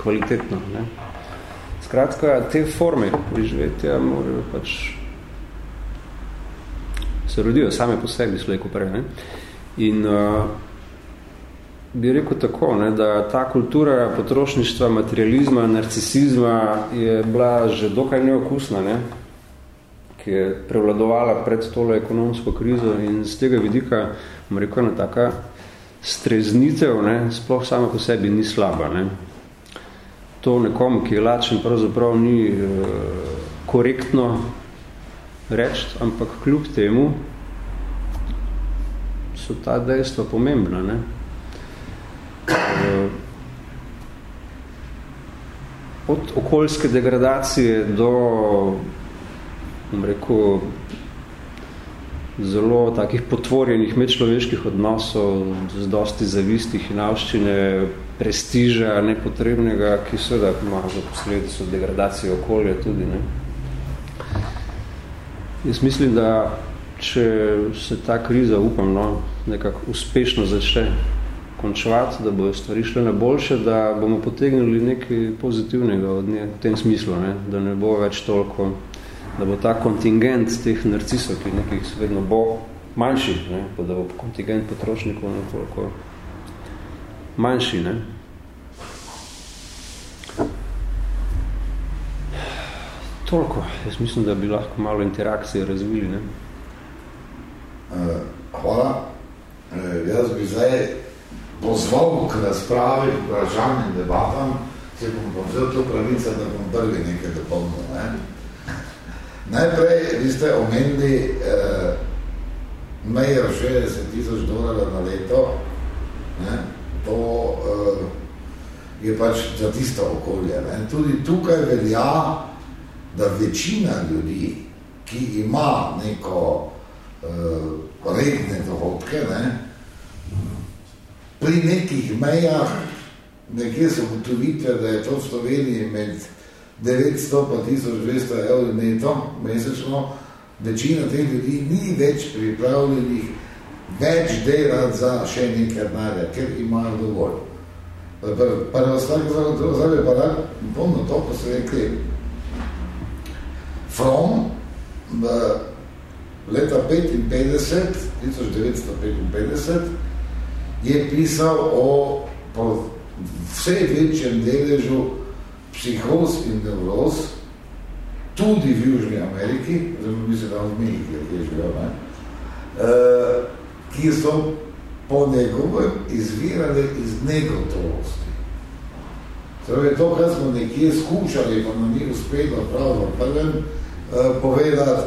kvalitetno. Ne. Skratka, te forme preživetja morajo pač se rodijo same po sebi, slejko prej. Ne. In uh, bi rekel tako, ne, da ta kultura potrošništva, materializma, narcisizma je bila že dokaj neokusna, ne, ki je prevladovala pred tole ekonomsko krizo in z tega vidika, bom rekel, ena taka streznitev, ne, sploh sama po sebi ni slaba. Ne. To nekomu, ki je lačen, pravzaprav ni e, korektno reči, ampak kljub temu so ta dejstva pomembna. Ne. E, od okoljske degradacije do, rekel, zelo takih potvorjenih medčloveških odnosov, z dosti zavistih in avščine, prestiža nepotrebnega, ki seveda ima za posledico degradacije okolja tudi. Ne. Jaz mislim, da če se ta kriza, upam, no, nekako uspešno začne končevati, da bojo stvari šle na boljše, da bomo potegnili nekaj pozitivnega od nje v tem smislu, ne, da ne bo več toliko da bo ta kontingent teh narcisov, ki nekih vedno bo manjši, ne, pa da bo kontingent potrošnikov nekoliko manjši. Ne. Toliko. Jaz mislim, da bi lahko malo interakcije razvili. Ne. Uh, hvala. Uh, jaz bi zdaj pozval k razpravi, k vprašanjem debatam, se bom pa vzel to pravico, da bom prvi nekaj dopolnil. Ne. Najprej, vi ste omenili eh, mejo 60 tisoč dolarjev na leto, ne? to eh, je pač za tisto okolje. Ne? Tudi tukaj velja, da večina ljudi, ki ima neko eh, redne dohodke, ne? pri nekih mejah, nekje so gotovitve, da je to v Sloveniji med 900 pa 1200 evrov neto mesečno, večina teh ljudi ni več pripravljenih več delati za še nekaj denarja, ker imajo dovolj. Prvo stvar, ki zdaj zdaj je pa rad, pomno to, ko se rekli, From v leta 55, 1955, je pisal o vse večjem deležu psihoz in nevroz, tudi v Južni Ameriki, oziroma mi se tam Mehiki, ki je živel, ne, uh, ki so po njegovem izvirali iz negotovosti. Torej, to, kar smo nekje skušali, pa nam ni uspelo prav v prvem povedati,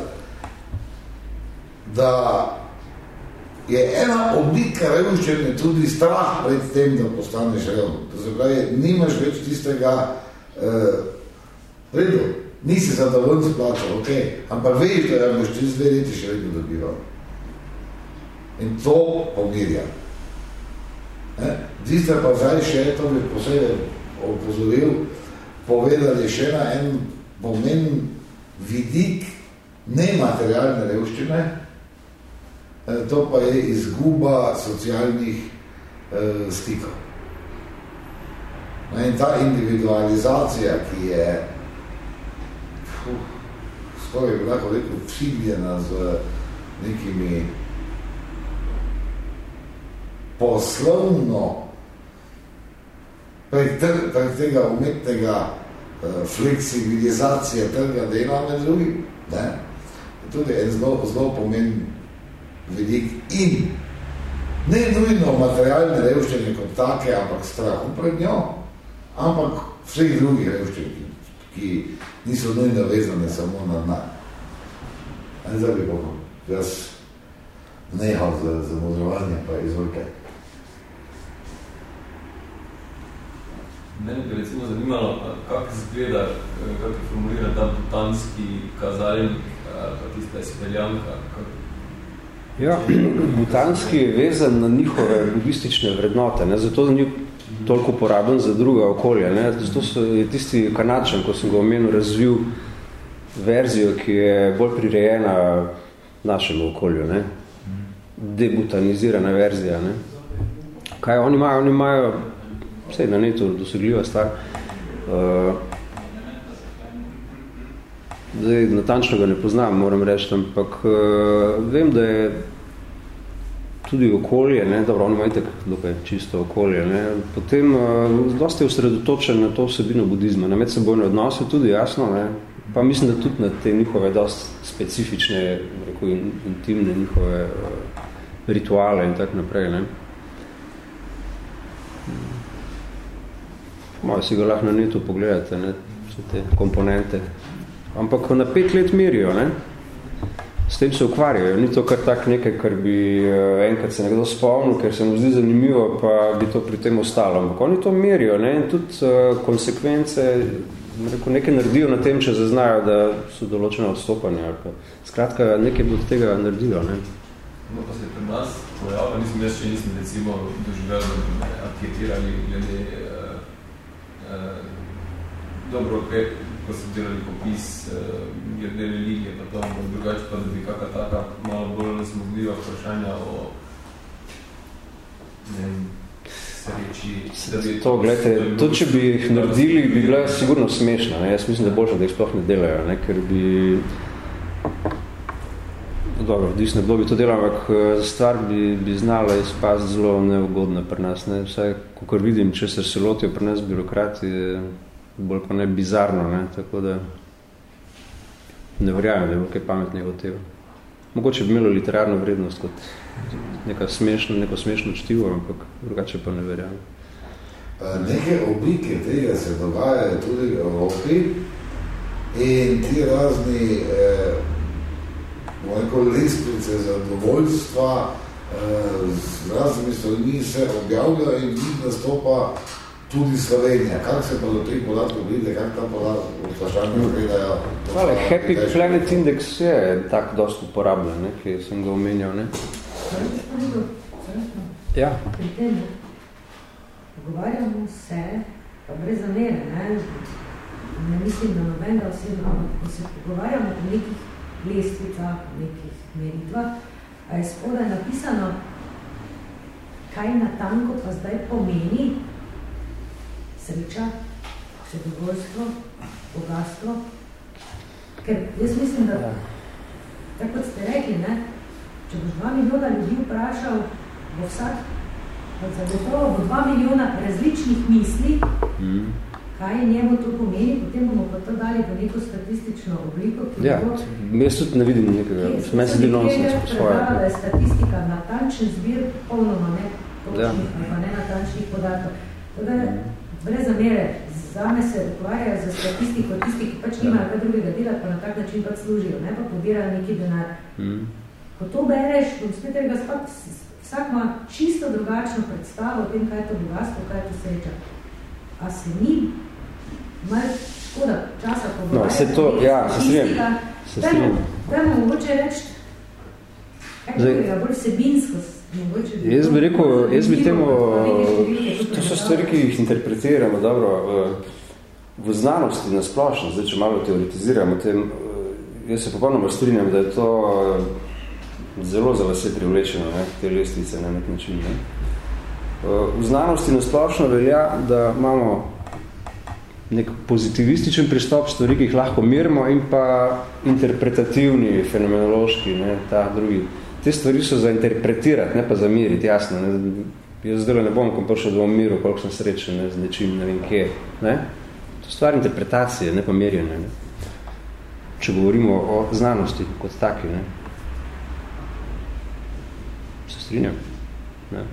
da je ena oblika revščine tudi strah pred tem, da postaneš revno. To se pravi, nimaš več tistega uh, redu, nisi zadovoljen s plačo, ok, ampak veš, da boš čez dve leti še vedno dobival. In to pomirja. Zdi se pa zdaj še, to bi posebej opozoril, povedali še na en pomen vidik nematerialne revščine, to pa je izguba socialnih eh, stikov. In ta individualizacija, ki je skoraj bi lahko rekel vsiljena z nekimi poslovno prek, tega umetnega fleksibilizacije trga dela med drugim, ne, tudi en zelo, zelo pomen vidik in ne nujno materialne revščine kot take, ampak strahu pred njo, ampak vseh drugih revščin, ki niso nujno vezane samo na denar. Ne zdaj bi bomo, jaz nehal za, za modrovanje, pa izvolite. Mene bi recimo zanimalo, kako izgleda, kako je formuliran ta butanski kazalnik, pa tista izpeljanka. Ja, butanski je vezan na njihove budistične vrednote, ne? zato ni toliko uporaben za druga okolja. Ne? Zato so, je tisti kanačen, ko sem ga omenil, razvil verzijo, ki je bolj prirejena našemu okolju. Ne? Debutanizirana verzija. Ne? Kaj oni imajo? Oni imajo vse na netu dosegljiva stvar. Uh, zdaj, natančno ga ne poznam, moram reči, ampak uh, vem, da je tudi okolje, ne, dobro, oni imajo dokaj čisto okolje, ne, potem uh, dosti je usredotočen na to vsebino budizma, na medsebojne odnose tudi jasno, ne, pa mislim, da tudi na te njihove dosti specifične, rekel, intimne njihove uh, rituale in tak naprej, ne. Malo si ga lahko na netu pogledate, ne, te komponente. Ampak na pet let merijo, ne. S tem se ukvarjajo. Ni to kar tak nekaj, kar bi uh, enkrat se nekdo spomnil, ker se mu zdi zanimivo, pa bi to pri tem ostalo. Ampak oni to merijo, ne, in tudi uh, konsekvence, rekel, nekaj naredijo na tem, če zaznajo, da so določene odstopanja. Ali pa. Skratka, nekaj bi od tega naredijo, ne. No, pa se pri nas pojavlja, nisem jaz še nisem recimo doživel, da bi anketirali glede uh, dobro, okay, ko so delali popis uh, religije, pa to, ampak drugače pa, da bi kakva taka malo bolj nesmogljiva vprašanja o ne vem, sreči. Da bi, to, gledajte, to, če bi jih naredili, bi bila sigurno smešna. Ne? Jaz mislim, da boljše, da jih sploh ne delajo, ne? ker bi dobro, odvisno, kdo bi to delal, ampak eh, stvar bi, bi znala izpasti zelo neugodna pri nas. Ne? Vsaj, kakor vidim, če se se lotijo pri nas birokrati, je bolj pa ne bizarno, ne? tako da ne verjamem, da je kaj pametnega od tega. Mogoče bi imelo literarno vrednost kot neka smešno, neko smešno čtivo, ampak drugače pa ne verjamem. Neke oblike tega se dogajajo tudi v Evropi in ti razni eh, mojko lestvice zadovoljstva eh, z raznimi stvarmi se objavljajo in njih nastopa tudi Slovenija. Kako se pa do teh podatkov vidi, kako ta podatek vprašanje gledajo? Hvala, Happy Planet Index je tak dost uporabljen, ne, ki sem ga omenjal. Ne? Ja. Pri tem pogovarjamo se, pa brez zamere, ne, ne mislim, da nobenega osebno, ko se pogovarjamo o nekih lestvicah, o nekih meritvah, a je spodaj napisano, kaj natanko pa zdaj pomeni sreča, zadovoljstvo, bogatstvo. Ker jaz mislim, da, ja. tako kot ste rekli, ne, če boš dva milijona ljudi vprašal, bo vsak, zagotovo bo dva milijona različnih misli, mm. Kaj njemu to pomeni, potem bomo pa to dali v neko statistično obliko, ki ja, bo... jaz tudi ne vidim nekega, meni se bilo nonsens po svoje. Da je statistika natančen zbir, polnoma ne točnih, ja. pa ne natančnih podatkov. Teda, brez zamere, zame se ukvarjajo za statistiko tisti, ki pač nimajo kaj drugega dela, pa na tak način pač služijo, ne pa pobirajo neki denar. Mm. Ko to bereš, ko spet tega spak, vsak ima čisto drugačno predstavo o tem, kaj je to bogatstvo, kaj je to sreča. A se ni malo škoda časa pogovarjati? No, se to, ja, se strinjam. Se strinjam. Dajmo mogoče reči, je bolj sebinsko Jaz bi rekel, jaz bi temu, to so stvari, ki jih interpretiramo dobro, v znanosti nasplošno, zdaj, če malo teoretiziramo tem, jaz se popolnoma strinjam, da je to zelo za vse privlečeno, ne, te lestvice na nek način. Ne. V znanosti nasplošno velja, da imamo nek pozitivističen pristop stvari, ki jih lahko mirimo in pa interpretativni, fenomenološki, ne, ta drugi te stvari so za interpretirati, ne pa za miriti, jasno. Ne. Jaz zdaj ne bom, ko prišel do miru, koliko sem srečen ne, z nečim, ne vem kje. Ne. To je stvar interpretacije, ne pa merjenje. Ne. Če govorimo o znanosti kot taki. Ne. Se strinjam. Ne.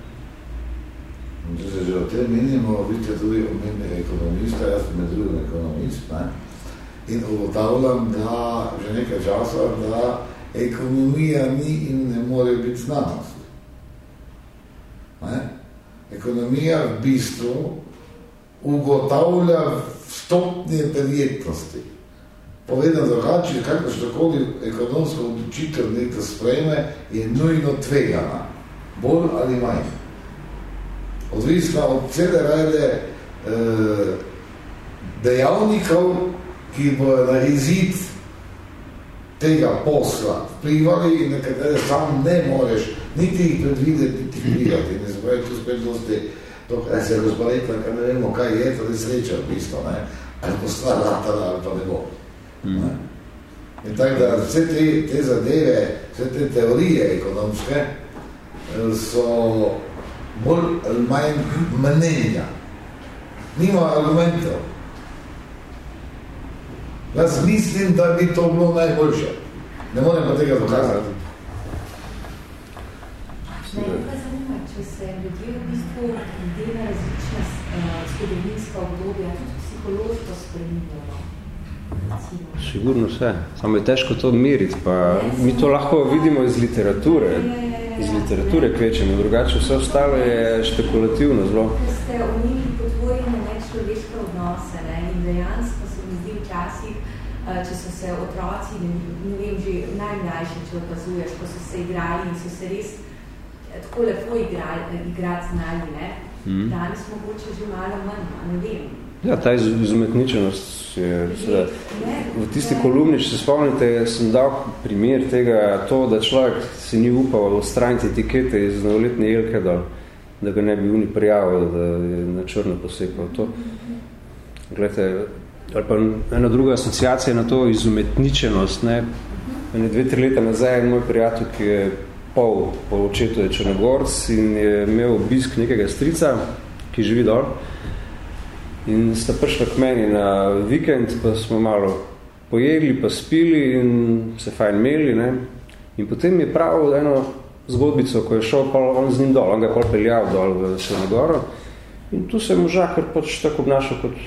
Če se že o tem menimo, vidite tudi omenjega ekonomista, jaz sem med drugim ekonomist, ne? in ugotavljam, da že nekaj časa, da ekonomija ni in ne more biti znanost. Ne? Ekonomija v bistvu ugotavlja stopnje verjetnosti. Povedano drugače, kakršno koli ekonomsko odločitev nekaj sprejme, je nujno tvegana, bolj ali manj. Odvisna od cele rade eh, dejavnikov, ki bo na izid tega posla vplivali in nekatere sam ne moreš niti jih predvideti, niti vplivati. Ne zapravi, tu spet dosti to, kaj se je razbaletla, kaj ne vemo, kaj je, to je sreča v bistvu, ne? ali bo stvar ratala, ali pa ne bo. Mm. Ne? In tako da vse te, te zadeve, vse te teorije ekonomske eh, so bolj ali manj mnenja. Nima argumentov. Jaz mislim, da bi to bilo najboljše. Ne morem pa tega dokazati. Ne, pa zanima, če se ljudje v bistvu dela različna uh, zgodovinska obdobja, tudi psihološko spremljajo. Sigurno vse. Samo je težko to meriti, pa mi to lahko vidimo iz literature. Iz literature kvečemo, drugače vse ostalo je špekulativno zelo. Ste omenili potvorjene nečloveške odnose ne? in dejansko se mi zdi včasih, eh, če so se otroci, ne, ne vem, že najmlajši, če opazuješ, ko so se igrali in so se res eh, tako lepo igrali, igrati znali, ne? Mm. Danes mogoče že malo manj, ne vem. Ja, ta izumetničenost je, seveda, v tisti kolumni, če se spomnite, sem dal primer tega, to, da človek si ni upal odstraniti etikete iz novoletne jelke, da, da ga ne bi uni prijavil, da je na črno posekal to. Glede, ali pa ena druga asociacija na to izumetničenost, ne, Ene dve, tri leta nazaj je moj prijatelj, ki je pol, pol očetu je Črnogorc in je imel obisk nekega strica, ki živi dol. In sta prišla k meni na vikend, pa smo malo pojedli, pa spili in se fajn imeli. Ne? In potem je pravil eno zgodbico, ko je šel pol, on z njim dol, on ga je pol peljal dol v Črnogoro. In tu se je možakar pač tako obnašal kot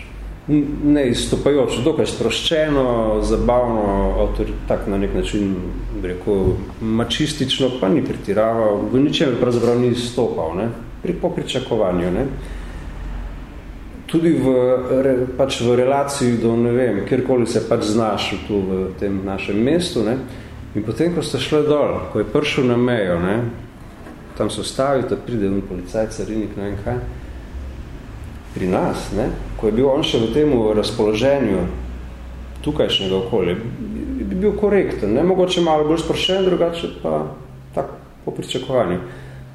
ne izstopajoče, dokaj sproščeno, zabavno, tak na nek način, rekel, mačistično, pa ni pretiraval, v ničem pravzaprav ni izstopal, ne, pri popričakovanju, ne. Tudi v, pač v relaciji do, ne vem, kjerkoli se pač znašel tu v tem našem mestu, ne, in potem, ko ste šli dol, ko je prišel na mejo, ne, tam se ostavi, da pride un policaj, carinik, ne vem kaj, pri nas, ne, ko je bil on še v tem razpoloženju tukajšnjega okolja, bi bil korekten, ne, mogoče malo bolj sprošen, drugače pa tak po pričakovanju.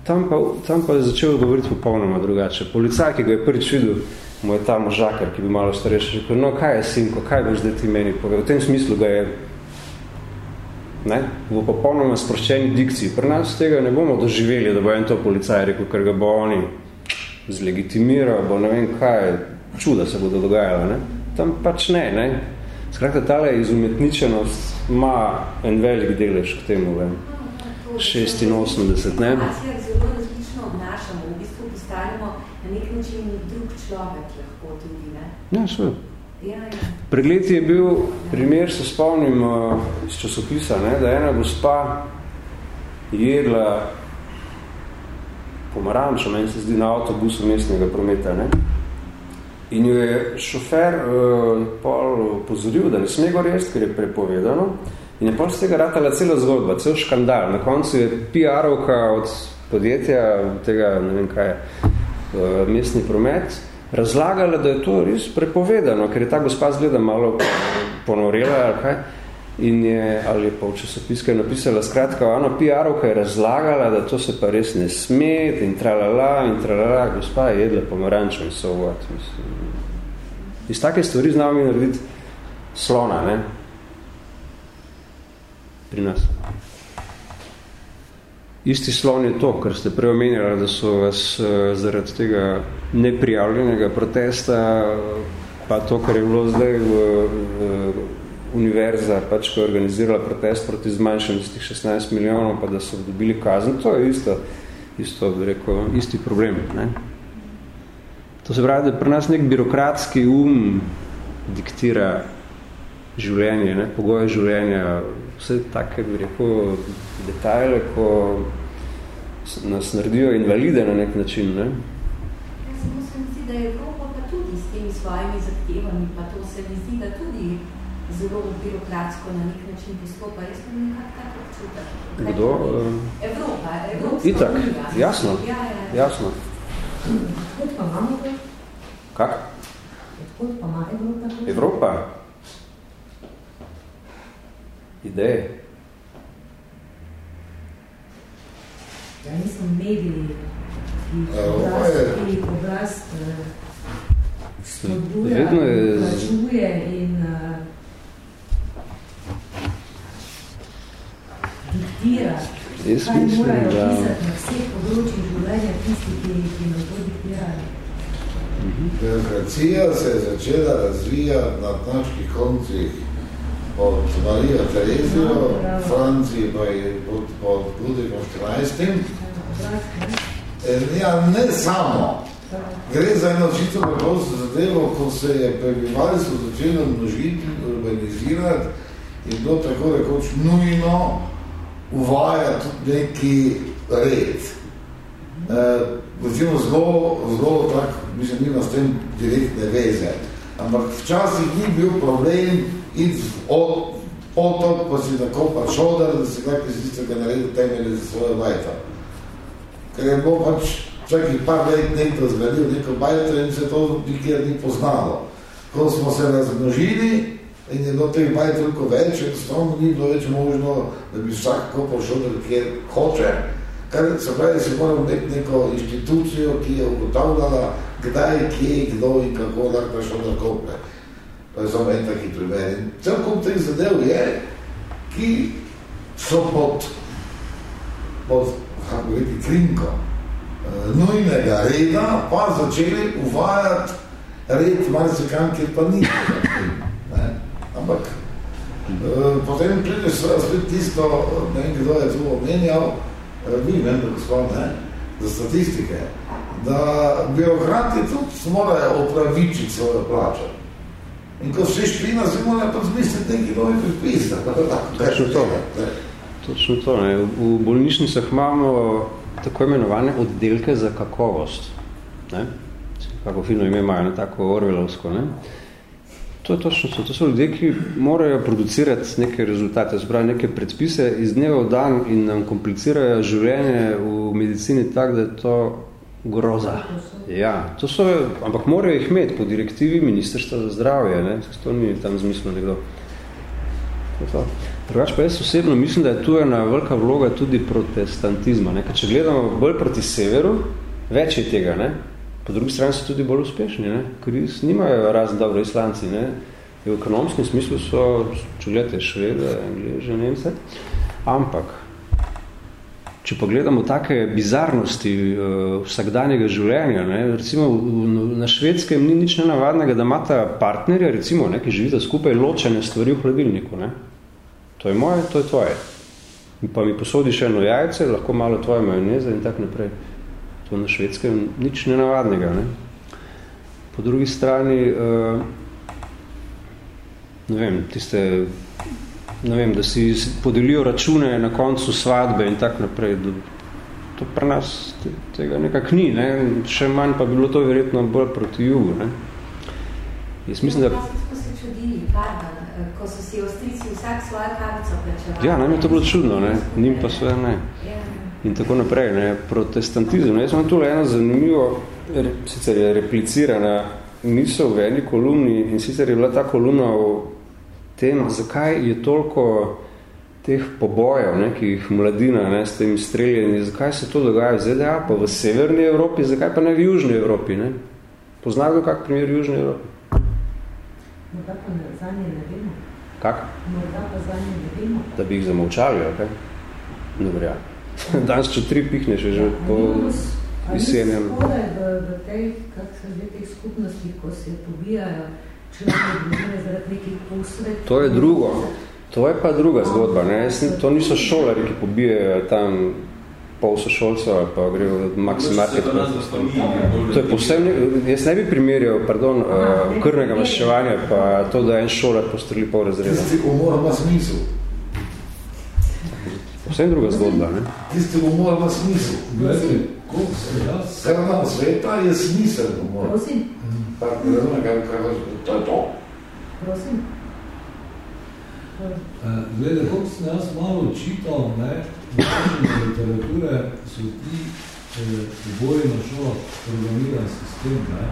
Tam pa, tam pa je začel govoriti popolnoma drugače. Policaj, ki ga je prvič videl, mu je ta možakar, ki bi malo starejši rekel, no, kaj je sinko, kaj boš zdaj ti meni povedal? V tem smislu ga je ne, v popolnoma sproščeni dikciji. Pri nas tega ne bomo doživeli, da bo en to policaj rekel, ker ga bo oni zlegitimiral, bo ne vem kaj, čuda se bodo dogajala. Ne? Tam pač ne. ne? Skratka, tale izumetničenost ima en velik delež k temu. Vem. 86, ne? Zelo različno obnašamo, v bistvu postanemo na nek način drug človek lahko tudi, ne? Ja, sve. Ja, ja. Pred leti je bil primer, se spomnim uh, iz časopisa, ne, da ena gospa jedla pomarančo, meni se zdi na avtobusu mestnega prometa. Ne? In jo je šofer uh, pol pozoril, da ne sme go resti, ker je prepovedano. In je z tega ratala cela zgodba, cel škandal. Na koncu je PR-ovka od podjetja, tega ne vem kaj, mestni promet, razlagala, da je to res prepovedano, ker je ta gospa zgleda malo ponorela ali kaj in je, ali je pa v časopiske napisala, skratka, ona PR-ovka je razlagala, da to se pa res ne sme, in tralala, in tralala, gospa je jedla pomarančo in so what, mislim. Iz take stvari znamo mi narediti slona, ne? Pri nas. Isti slon je to, kar ste preomenjali, da so vas uh, zaradi tega neprijavljenega protesta, pa to, kar je bilo zdaj v, v univerza, pač, ko je organizirala protest proti zmanjšanju tih 16 milijonov, pa da so dobili kazen, to je isto, isto bi rekel, isti problem. Ne? To se pravi, da pri nas nek birokratski um diktira življenje, ne? pogoje življenja, vse take, bi rekel, detajle, ko nas naredijo invalide na nek način. Ne? Ja, samo se mi zdi, da je Evropa pa tudi s temi svojimi zahtevami, pa to se mi zdi, da tudi zelo birokratsko na nek način postopa. Jaz pa nekak tak občutek. Kdo? Evropa, Evropska Itak, unija. jasno, Ja, ja. jasno. Odkud pa imamo to? Kak? Odkud pa ima Evropa? Evropa? Ideje? Ja, nisem mediji, ki Evropa oblast, eh, spodbuja, Vedno je- in plačuje in uh, diktira, Jaz kaj mislim, morajo da- pisati na vseh področjih življenja tisti, ki, ki nam to diktirajo. Demokracija se je začela razvijati na tnačkih koncih pod Marijo Terezijo, bravo. Franciji pa je pod, pod Ludvikom 14. Oblast, ne? E, Ja, ne samo. Gre za eno čisto preprosto zadevo, ko se je prebivalstvo začelo množiti, urbanizirati, je bilo tako rekoč nujno uvajati tudi neki red. E, recimo zelo, zelo tak, mislim, nima s tem direktne veze. Ampak včasih ni bil problem iti v od, potok, pa si nakopa šodar, da si kakaj si tistega naredil temelje za svoje bajta. Ker je bilo pač vsakih par let nekdo zgradil neko bajto in se to nikjer ni poznalo. Ko smo se razmnožili in je bilo teh bajt toliko več, enostavno ni bilo več možno, da bi vsak kopal šodar, kjer hoče. Kar se pravi, se moral imeti neko inštitucijo, ki je ugotavljala, kdaj, kje, kdo in kako lahko ta šodar kope. To je samo en taki primer. In celkom teh zadev je, ki so pod, pod kako reči, krinko eh, nujnega reda, pa začeli uvajati red marsikam, kjer pa ni. Ne? Ampak eh, potem pride seveda spet tisto, ne vem, kdo je tu omenjal, eh, vi da gospod, ne, za statistike, da birokrati tudi morajo opravičiti svojo plačo. In ko vse špina, se morajo pa zmisliti neki novi pripis. Točno to. Točno to. Ne. V bolnišnicah imamo tako imenovane oddelke za kakovost. Ne? Kako fino ime imajo, ne? tako orvelovsko. Ne? To je točno to. To so ljudje, ki morajo producirati neke rezultate, zbravi neke predpise iz dneva v dan in nam komplicirajo življenje v medicini tako, da je to groza. Ja, to so, ampak morajo jih imeti po direktivi Ministrstva za zdravje. Ne? To ni tam zmislil nekdo. Drugač pa jaz osebno mislim, da je tu ena velika vloga tudi protestantizma. Ne? Ker če gledamo bolj proti severu, več je tega. Ne? Po drugi strani so tudi bolj uspešni. Ne? Ker nimajo razen dobro islanci. Ne? V ekonomskem smislu so, če gledate, švede, angliže, nemce. Ampak, če pogledamo take bizarnosti uh, vsakdanjega življenja, ne? recimo v, na švedskem ni nič nenavadnega, da imata partnerja, recimo, ne, ki živita skupaj, ločene stvari v hladilniku. Ne? To je moje, to je tvoje. In pa mi posodi še eno jajce, lahko malo tvoje majoneze in tak naprej. To na švedskem nič nenavadnega. Ne? Po drugi strani, uh, ne vem, tiste, ne vem, da si podelijo račune na koncu svadbe in tak naprej. Da, to pri nas te, tega nekako ni. Ne? Še manj pa bi bilo to verjetno bolj proti jugu. Ne? Jaz mislim, da... Smo se čudili, pardon, eh, ko so si Avstrijci vsak svojo kavico plačevali. Ja, nam je to bilo čudno, ne? njim pa sve ne. Ja. In tako naprej, ne? protestantizem. Ne? Jaz imam tule eno zanimivo, sicer je replicirana misel v eni kolumni in sicer je bila ta kolumna o tem, zakaj je toliko teh pobojev, ne, ki jih mladina ne, s tem streljenji, zakaj se to dogaja v ZDA, pa v severni Evropi, zakaj pa ne v južni Evropi. Ne? Poznaš kdo kak primer v južni Evropi? Morda pa zanje ne vemo. Kak? Morda pa zanje ne vemo. Da bi jih zamolčali, okay? ne verja. Danes, če tri pihneš, je že po jesenjem. Ali v, v tej, kak se že teh skupnostih, ko se pobijajo To je drugo. To je pa druga zgodba. Ne? Jaz, to niso šolari, ki pobijajo tam pol sošolcev ali pa gre v Maxi Market. To je posebno, jaz ne bi primerjal, pardon, uh, krvnega maščevanja pa to, da en šolar postreli pol razreda. Tisti umor ima smisel. vse druga zgodba, ne? Tisti umor ima smisel. Gledajte, koliko se jaz... Srna sveta je smisel umor. Prosim. Tako, ne razumem, kaj, kaj, to je to. Prosim. Uh, Glede, koliko sem jaz malo čital, ne, literature, so ti eh, oboji na šolah programiran sistem, ne,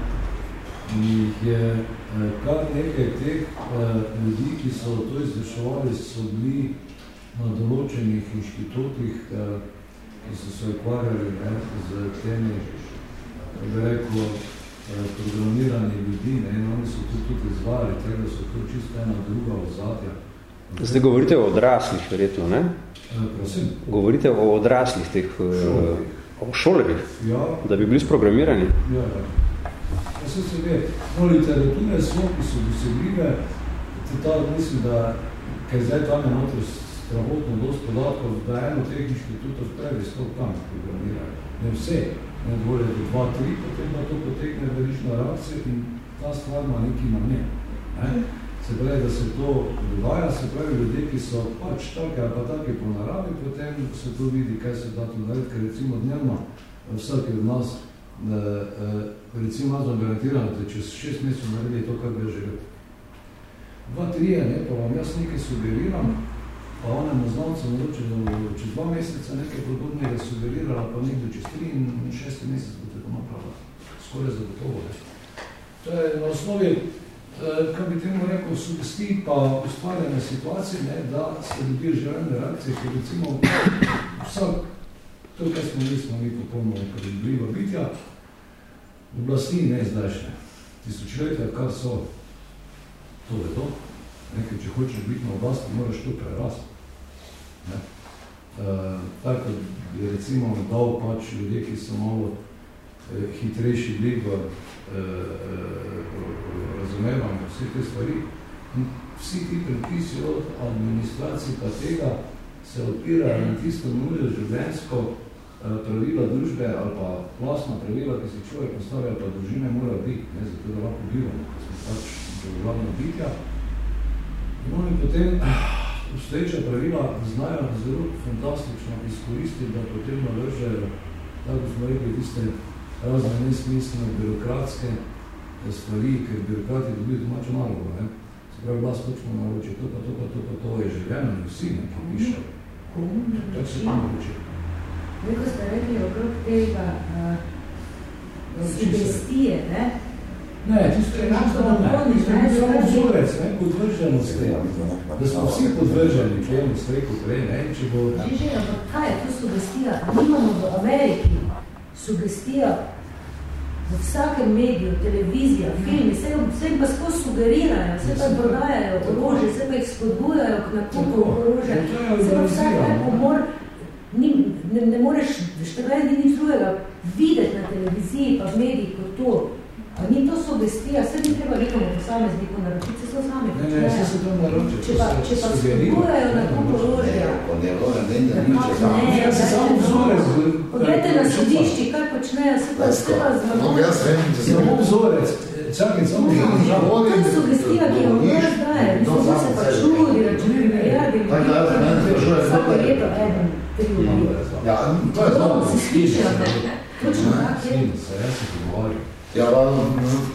in jih je eh, kar nekaj teh eh, ljudi, ki so to izvrševali, so bili na določenih inštitutih, eh, ki so se ukvarjali ne, z temi, bi rekel, eh, programirani ljudi, ne, in oni so tudi, tudi izvali, tega so to čisto ena druga ozadja. Zdaj govorite o odraslih, verjetno, ne? Eh, Prosim. Govorite o odraslih teh Šolarjih. o šolerjih, Ja, da bi bili sprogramirani. ja, ja. Ja, se se ve, no, literature so, ki so dosegljive, ta, mislim, da, ker zdaj tam je notri strahotno dost podatkov, da eno teh inštitutov pravi sploh tam programirajo. Ne vse, dvore do dva, tri, potem pa to potekne verižna reakcija in ta stvar ima neki namen. Ne? Se pravi, da se to dogaja, se pravi, ljudje, ki so pač take ali pa take po naravi, potem se to vidi, kaj se da to narediti, ker recimo dnevno vsaki od nas, eh, eh, recimo jaz vam garantiram, da čez šest mesecev naredi to, kar bi želel. Dva, trije, ne, pa vam jaz nekaj sugeriram, pa onemu znalcu naroče, da čez dva meseca nekaj podobnega sugerirala, pa nekdo čez tri in šesti mesec bo tako napravila. Skoraj zagotovo. ne. To je na osnovi eh, kaj bi temu rekel, sugestij pa ustvarjene situacije, ne, da se dobijo želene reakcije, ki recimo vsak, to, kaj smo mi, smo mi popolnoma kredibljiva bitja, oblasti ne zdajšnje, tisočletja, kar so, to je to, nekaj, če hočeš biti na oblasti, moraš to prerasti. Ne. Uh, tako bi recimo dal pač ljudje, ki so malo eh, hitrejši bili v razumevanju vse te stvari. In vsi ti predpisi od administracije pa tega se odpirajo na tisto nuljo življenjsko eh, pravila družbe ali pa vlastna pravila, ki se človek postavlja, pa družine mora biti, ne, zato da lahko bivamo, ko smo pač državna bitja. In oni potem obstoječa pravila znajo zelo fantastično izkoristiti, da potem navržajo, tako smo rekli, tiste razne nesmiselne birokratske stvari, ker birokrati dobijo domačo nalogo. Ne? Se pravi, vas točno naroči, to pa to pa to pa to je življeno in vsi nekaj pišejo. Tako se to naroči. Neko ste rekli okrog tega uh, sugestije, ne? Ne, tisto je čisto ne. Tisto je samo vzorec, ne, podvrženosti. Da smo vsi podvrženi temu streku prej, ne, če bo... Žiži, ampak kaj je to sugestija? Mi imamo v Ameriki sugestija v vsakem mediju, televizija, filmi, vse, vse pa skos sugerirajo, vse pa prodajajo orožje, vse pa jih spodbujajo k nakupu orožja, vse pa vsak kaj pomor, ni, ne, ne moreš 14 dni nič drugega videti na televiziji pa v mediji kot to. A ni to sugestija, vse ni treba nekomu posamezniku naročiti, se so sami Ne, ne, vse se to naroči. Če pa, če pa spodbujajo nakup orožja, Po njegovem mnenju nič je samo. Ne, Ja, se samo vzorec. Poglejte na sodišči, kaj počnejo, se pa vse pa No, zmanjuje. jaz vem, da se Samo vzorec. Čakaj, samo vzorec. To je sugestija, ki jo moraš daje. Mislim, da se pa čudi, računi, milijardi ljudi. Tako da jaz meni sprašujem, Vsako kako je. leto eden, tri ljudi. Ja, to je To zelo. si slišal, ne? Točno tak je. Snim se, jaz se pogovarjam. Ja, pa,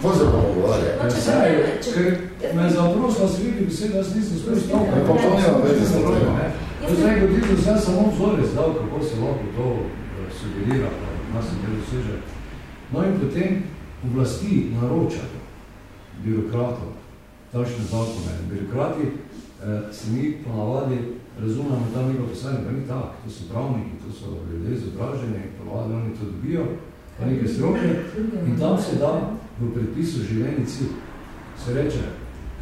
kako se bomo govarjali? Ja, saj, ker me zaprosila se vidi beseda, jaz nisem sploh stavka. Ja, pa to nema veze s tem, ne. To je zdaj godilo, zdaj samo vzorec dal, kako se lahko to eh, sugerira, pa nas se ne doseže. No in potem oblasti naročajo birokratov, takšne zakone. Birokrati eh, se mi ponavadi razumemo, da mi posebno, pa ni tak, to so pravniki, to so ljudje izobraženi, ponavadi oni to dobijo, pa neke stroke, in tam se da v predpisu življenji cilj. Se reče,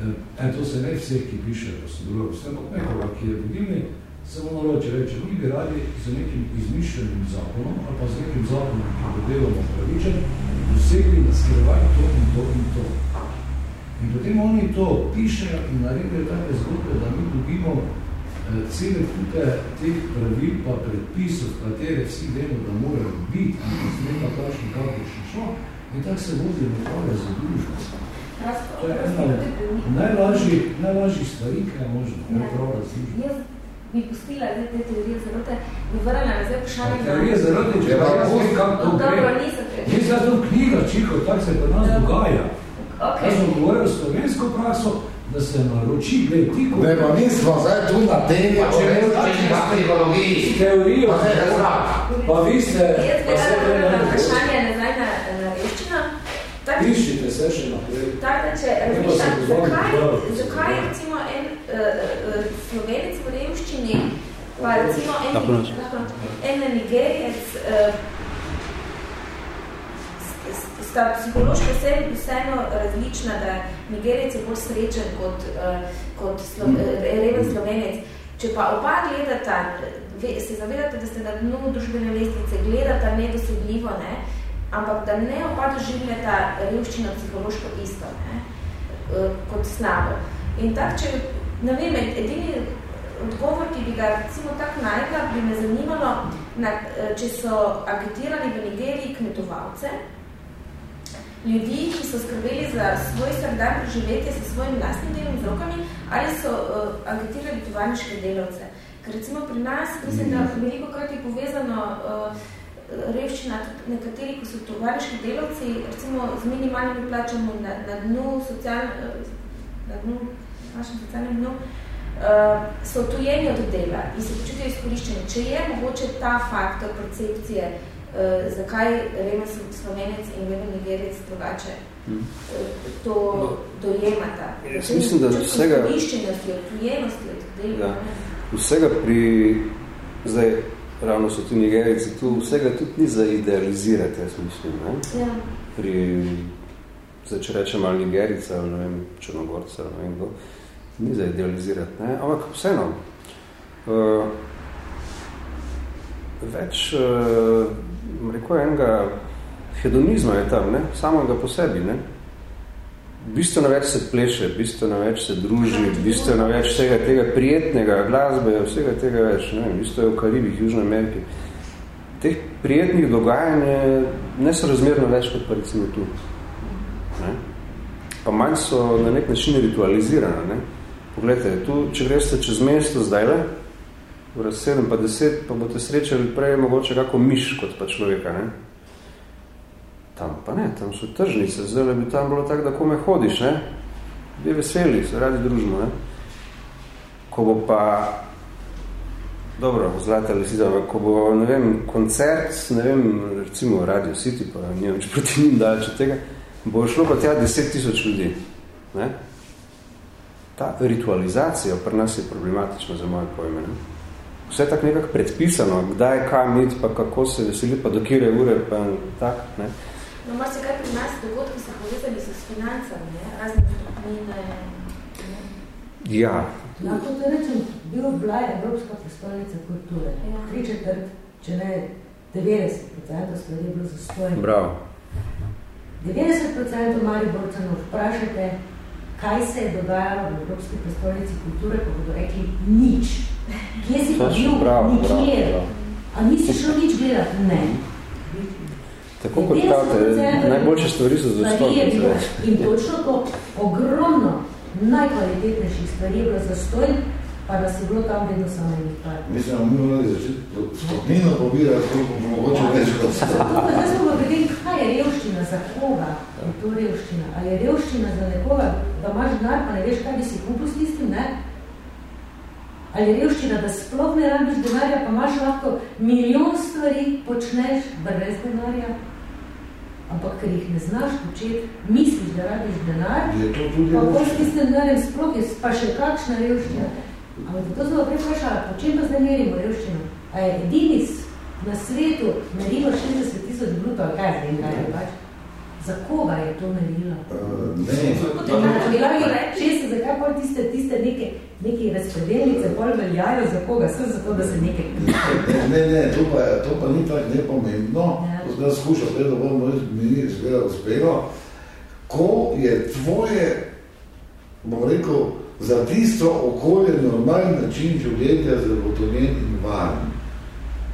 eh, en, to se ne vseh, ki pišejo, to so drugo, vse pa nekoga, ki je vodilni, se mu naroče reče, mi bi radi z nekim izmišljenim zakonom, ali pa z nekim zakonom, ki bo deloma pravičen, dosegli na skrivaj to in to in to. In potem oni to pišejo in naredijo take zgodbe, da mi dobimo cele kute teh pravil pa predpisov, katere vsi vemo, da morajo biti, in da smo nekaj takšni, kakršni šlo, in tako se vodi nekaj za družbo. To je ena od najlažjih, najlažjih stvari, kaj je možno, ne prav različno. Jaz bi pustila zdaj te teorije zarote, bi vrala na zdaj vprašanje. Teorije zarote, če pa jaz vem, kako to gre. Nisem te. Jaz jaz sem knjiga, čiho, tako se pa nas dogaja. Okay. Jaz sem govoril slovensko prakso, da se naroči, gled, ti ko... Ne, pa mi smo zdaj tu na temi, Pa če ne revščini na psihologiji. Teorijo, Pa ne, zrak. pa vi ste... Jaz se gledala na vprašanje nazaj na, na revščino. Tak, Pišite se še naprej. tak, da če razmišljam, zakaj, zakaj recimo en uh, uh, slovenec v revščini, pa recimo en, en nigerijec, uh, sta psihološko vse, vseeno različna, da Nigerijec je bolj srečen kot, uh, kot slo, reven slovenec. Če pa oba gledata, se zavedate, da ste na dnu družbene lestvice, gledata nedosegljivo, ne? ampak da ne oba doživljata revščino psihološko isto, ne? Uh, kot slabo. In tak, če, ne vem, edini odgovor, ki bi ga recimo tak najdla, bi me zanimalo, na, eh, če so agitirali v Nigeriji kmetovalce, ljudi, ki so skrbeli za svoj srdan preživetje sa svojim lastnim delom z rokami, ali so uh, agitirali tovarniške delavce. Ker recimo pri nas, mislim, da veliko krat je povezano uh, revščina, tudi nekateri, ko so tovarniški delavci, recimo z minimalnimi plačami na, na dnu socialne, uh, na dnu, našem socialnem dnu, uh, so tujeni od dela in se počutijo izkoriščeni. Če je mogoče ta faktor percepcije, uh, zakaj reven slovenec in reven nigerec drugače Hmm. to dojemata. Jaz mislim, da vsega- Izkoriščenosti, odtujenosti od dela. Ja. Vsega pri, zdaj ravno so tu Nigerici, tu vsega tudi ni za idealizirati, jaz mislim, ne? Ja. Pri, zdaj če rečem ali Nigerica, ali ne vem, Črnogorca, ali ne vem kdo, ni za idealizirati, ne? Ampak vseeno, uh, več, uh, rekel enega hedonizma je tam, ne? Samega po sebi, ne? Bistveno več se pleše, bistveno več se druži, bistveno več vsega tega prijetnega, glasbe, vsega tega več, ne isto je v Karibih, Južne Amerike. Teh prijetnih dogajanj je nesorazmerno več kot pa recimo tu. Ne? Pa manj so na nek način ritualizirane. Ne? Poglejte, tu, če greste čez mesto zdajle, v raz 7 pa 10, pa boste srečali prej mogoče kako miš kot pa človeka. Ne? Tam pa ne, tam so tržnice, zdaj bi tam bilo tako, da kome hodiš, ne? Bi veseli, se radi družimo, ne? Ko bo pa, dobro, zlata lisica, ko bo, ne vem, koncert, ne vem, recimo Radio City, pa nijem več proti njim daleč od tega, bo šlo pa tja 10 tisoč ljudi, ne? Ta ritualizacija pri nas je problematična za moje pojme, ne? Vse je tako nekako predpisano, kdaj, kam iti, pa kako se veseli, pa do kire ure, pa tak, ne? No, mar se kaj pri nas dogodki so povezani s financami, ne? razne vstopnine. Ja, Lahko to rečem, bil bila je Evropska prestolnica kulture. Ja. Tri četrt, če ne 90% stvari je bilo zastojno. bravo. 90% Mariborcanov vprašate, kaj se je dogajalo v Evropski prestolnici kulture, pa bodo rekli nič. Kje si pa bil? Nikjer. bravo, bravo. A nisi šel nič gledati? Ne. Tako kot pravite, najboljše stvari so bilo. zastojnice. In točno to ogromno najkvalitetnejših stvari je bilo zastojn, pa nas je bilo tam vedno samo enih par. Mislim, da mi morali začeti stopnino pobirati, koliko bo mogoče več kot se. Pa zdaj smo pa vidim, kaj je revščina, za koga je to revščina. Ali je revščina za nekoga, da imaš denar, pa ne veš, kaj bi si kupil s tistim, ne? Ali revščina, da sploh ne rabiš denarja, pa imaš lahko milijon stvari, počneš brez denarja, ampak ker jih ne znaš početi, misliš, da rabiš denar, pa pol s tistim denarjem sploh je pa še kakšna revščina. Ampak zato smo prej vprašali, po čem pa zdaj merimo revščino? A je edini na svetu merilo 60 tisoč bruto, ali kaj zdaj, kaj je pač? Za koga je to merilo? Uh, ne, Potem Ja, lahko bila bi reči, česa, zakaj pol tiste, tiste neke, neke razpredelnice pol veljajo za koga, sem zato, da se nekaj ne, ne, ne, to pa, je- to pa ni tako nepomembno. Ja. To sem jaz skušal, da bom mi ni seveda uspelo. Ko je tvoje, bom rekel, za tisto okolje normalen način življenja zagotovljen in varen,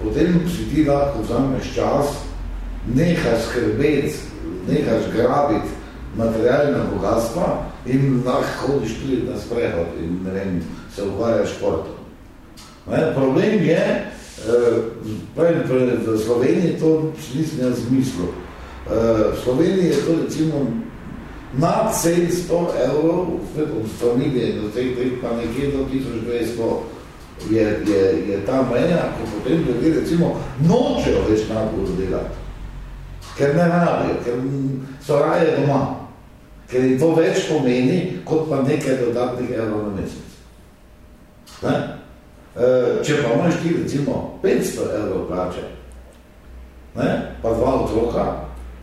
potem si ti lahko vzameš čas, nehaš skrbeti, nehaš grabiti materialna bogatstva in lahko hodiš tudi na sprehod in ne vem, se ukvarjaš športom. Ne, problem je, eh, v Sloveniji to nisem jaz zmislil. Eh, v Sloveniji je to recimo nad 700 evrov, od familije do teh treh pa nekje do 1200 je, je, je ta menja, ko potem ljudje recimo nočejo več nadbor delati. Ker ne rabijo, ker so raje doma. Ker je to več pomeni, kot pa nekaj dodatnih evrov na mesec. Ne? E, če pa imaš ti recimo 500 evrov plače, ne? pa dva otroka,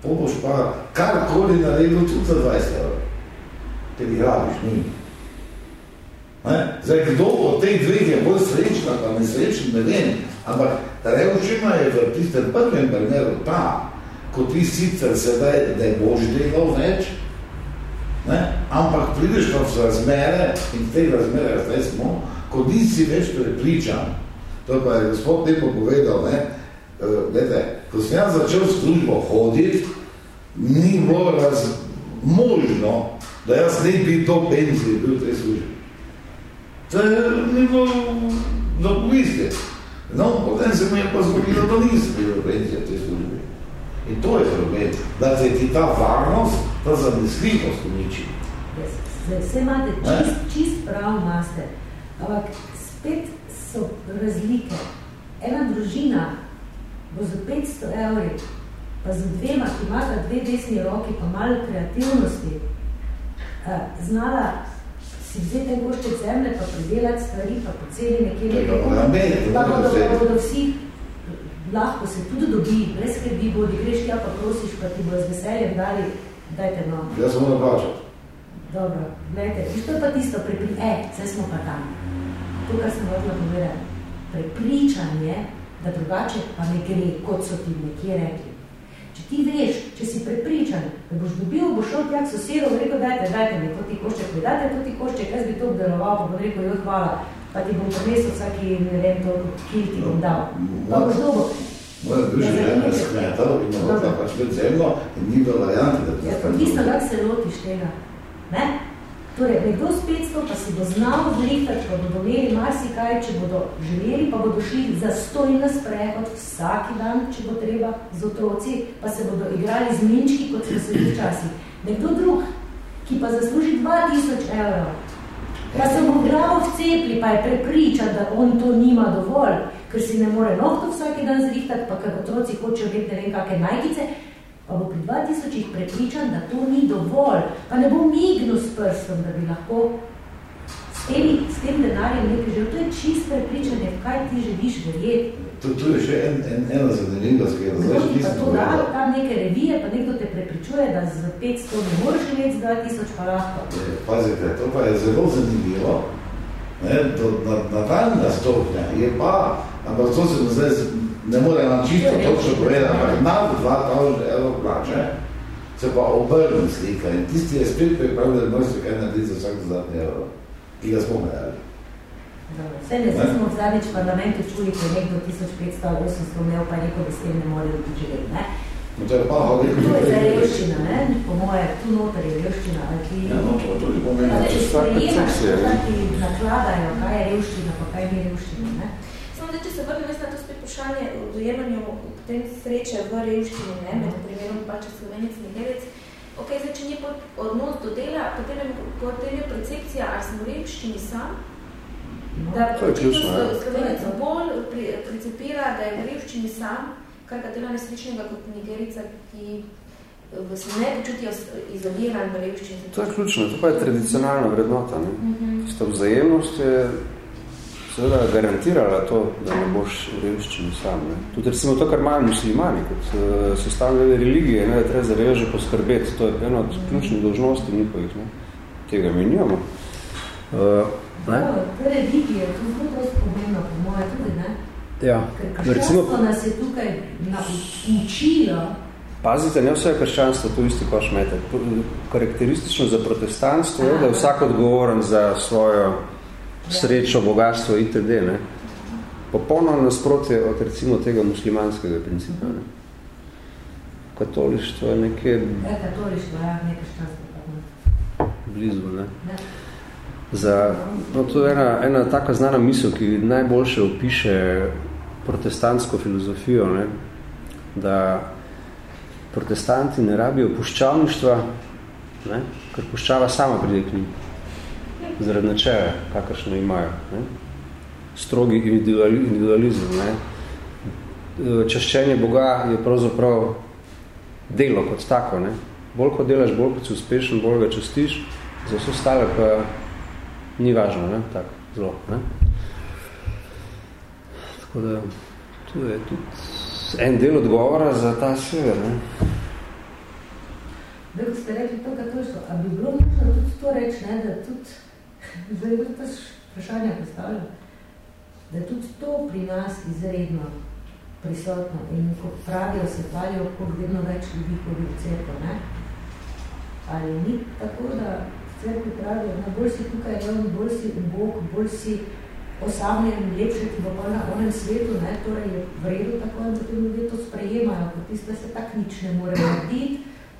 pa boš pa karkoli naredil tudi za 20 evrov. Te bi rabiš, ni. Ne? Zdaj, kdo od teh dveh je bolj srečna, pa nesrečen, ne vem. Ampak revščina je v tistem prvem primeru ta, ko ti sicer sedaj ne boš delal več, ne? ampak prideš pa v razmere in v tej razmere zdaj smo, ko nisi več prepričan. To pa je gospod Lepo povedal, ne? Glede, ko sem jaz začel službo hoditi, ni bilo raz možno, da jaz ne bi do penzije bil v tej službi. To je bilo da pomisli. No, potem se mi je pa zgodilo, da nisem bil v penzije v tej službi. In to je problem, da se ti ta varnost, ta zamisljivost uniči. Vse imate čist, čist prav, master. Ampak spet so razlike. Ena družina bo za 500 evri, pa z dvema, ki imata dve desni roki, pa malo kreativnosti, znala si vzeti en gošček zemlje, pa predelati stvari, pa poceli nekje nekaj, pa bodo, bodo vsi, lahko se tudi dobi, brez skrbi bodi, greš tja pa prosiš, pa ti bo z veseljem dali, dajte no. Jaz sem moram plačati. Dobro, gledajte, viš, to je pa tisto, prepri... e, vse smo pa tam. To, kar sem vrlo povedala, prepričanje, da drugače pa ne gre, kot so ti nekje rekli. Če ti veš, če si prepričan, da boš dobil, boš šel tjak sosedov, rekel, dajte, dajte mi to ti košček, dajte to ti košček, jaz bi to obdeloval, pa bom rekel, jo hvala, pa ti bom prinesel vsaki, ne vem, to kil ti bom dal. Pa boš dobo. Moja druža je ena skmetal in morala pač biti zemljo in ni bilo varianti, da ti ja, Tisto, kako se lotiš tega, ne? Torej, nekdo s 500 pa si bo znal zrihtati, pa bodo imeli marsikaj, če bodo želeli, pa bodo šli za stoj na sprehod vsak dan, če bo treba, z otroci, pa se bodo igrali z minčki, kot so se včasih. Nekdo drug, ki pa zasluži 2000 evrov, pa se mu glavo vcepli, pa je prepričan, da on to nima dovolj, ker si ne more nohto vsak dan zrihtati, pa ker otroci hočejo imeti ne vem kakve najkice, pa bo pri 2000 prepričan, da to ni dovolj, pa ne bo mignil s prstom, da bi lahko s, temi, s tem denarjem nekaj želel. To je čist prepričanje, v kaj ti želiš verjeti. To, to je še en, en, ena zanimljivost, ki je zdaj še nisem to dal, tam neke revije, pa nekdo te prepričuje, da z 500 ne moreš imeti z 2000 pa lahko. Pazite, to pa je zelo zanimivo. Ne, to, na, na daljna stopnja je pa, ampak to se zdaj ne more nam čisto točno povedati, ampak nad 2000 evrov plače se pa obrne slika in tisti je spet pripravljen, da se kaj narediti za vsak dodatni evro, ki ga smo imeli. Vse ne, ne? smo v zadnjič v parlamentu čuli, ko je nekdo 1500 ali 800 imel, pa neko, da s tem ne more živeti, ne? No, to je pa hodil. To je zdaj revščina, ne? Po moje, tu noter je revščina, ali ti... Ja, no, to tudi pomeni. Ja, če sprejemaš, da ti nakladajo, kaj je revščina, pa kaj ni revščina, ne? Samo da, če se vrnem, jaz na to spet vprašanje o dojemanju potem sreče v revščini, ne, med primerom pač slovenec nedelec. Ok, zdaj, če ni odnos do dela, potem je, potem je percepcija, ali smo v revščini sam, da to je ključno, ja. slovenec bolj pri, pricepira, da je v revščini sam, kar ga dela nesrečnega kot nigerica, ki se ne počutijo izoliran v revščini. To je ključno, to pa je tradicionalna vrednota. Ne? Uh Mhm. -huh. Tisto vzajemnost je seveda garantirala to, da ne boš v revščini sam. Ne. Tudi recimo to, kar imajo muslimani, kot uh, sestavljene religije, ne, da treba za reveže poskrbeti, to je eno od ključnih dožnosti njihovih. Ne. Tega mi nimamo. Uh, ne? To je to je zelo pomembno, po moje tudi, ne? Ja. Ker krščanstvo nas je tukaj učilo. Pazite, ne vse je krščanstvo, to isti koš mete. Karakteristično za protestantstvo je, da je vsak odgovoren za svojo srečo, bogatstvo itd. Ne? Popolno nasprotje od recimo tega muslimanskega principa. Ne? Katolištvo je nekje... Ja, katolištvo, ja, nekaj ščanstvo. Blizu, ne? ne. Za, no, to je ena, ena taka znana misel, ki najboljše opiše protestantsko filozofijo, ne? da protestanti ne rabijo puščavništva, ne? ker puščava sama pride k njim, zaradi načeja, kakršno imajo. Ne? Strogi individualizem. Ne? Čaščenje Boga je pravzaprav delo kot tako. Ne? Bolj kot delaš, bolj kot si uspešen, bolj ga častiš, za vse ostale pa ni važno, ne? tako, zelo. Ne? Tako da, tu je tudi en del odgovora za ta sever. Ne? Da, ste rekli to, kako so, a bi bilo možno tudi to reči, ne, da tudi, zdaj je to vprašanje postavljeno, da tudi to pri nas izredno prisotno in ko pravijo, se pravijo, koliko vedno več ljudi hodi v cerko, ne? Ali ni tako, da cerkvi pravijo, no, bolj si tukaj reven, bolj si ubog, bolj si osamljen, lepše ti bo pa na onem svetu, ne, torej je v redu tako, da ti ljudje to sprejemajo, kot tiste se tak nič ne more narediti,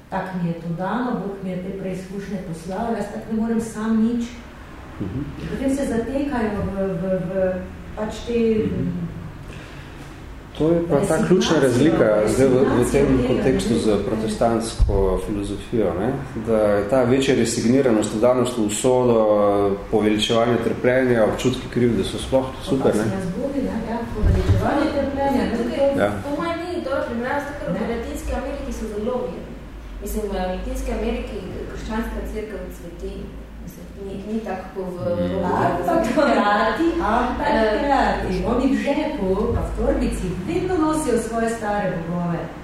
tak mi je to dano, Bog mi je te preizkušnje poslal, jaz tak ne morem sam nič. Mhm. Potem se zatekajo v, v, v pač te mhm. To je pa ta ključna razlika zdaj v, v tem kontekstu z protestantsko filozofijo, ne? da je ta večja resigniranost, vdanost v usodo, poveličevanje trpljenja, občutki kriv, da so sploh super. Ne? Ja, poveličevanje trpljenja. Ja. Po mojem ni dobro primerjati, ker v Latinski Ameriki so zelo. Mislim, v Latinski Ameriki krščanska crkva cveti ni, ni tako v Hkrati, ampak hkrati. Oni v žepu, pa v torbici, vedno nosijo svoje stare bogove.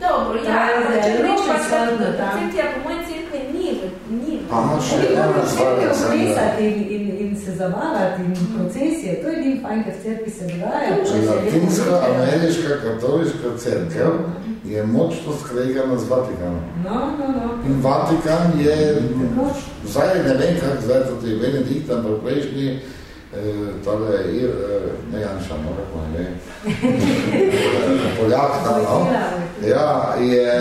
Dobro, ja, če reč pa koncepcija po mojem cerkve ni, ni. Pa ima še ena stvar, in, in, in se zabavati, in procesije, to je edin fajn, ker cerkvi se dogaja. Latinska, ameriška, katoliška cerkev, je močno skregana z Vatikanom. No, no, no. In Vatikan je, zdaj ne vem, kako zdaj to je Benedikt, ampak prejšnji, eh, tole Ir, eh, ne Janša, no, kako ne Poljak, no, ja, je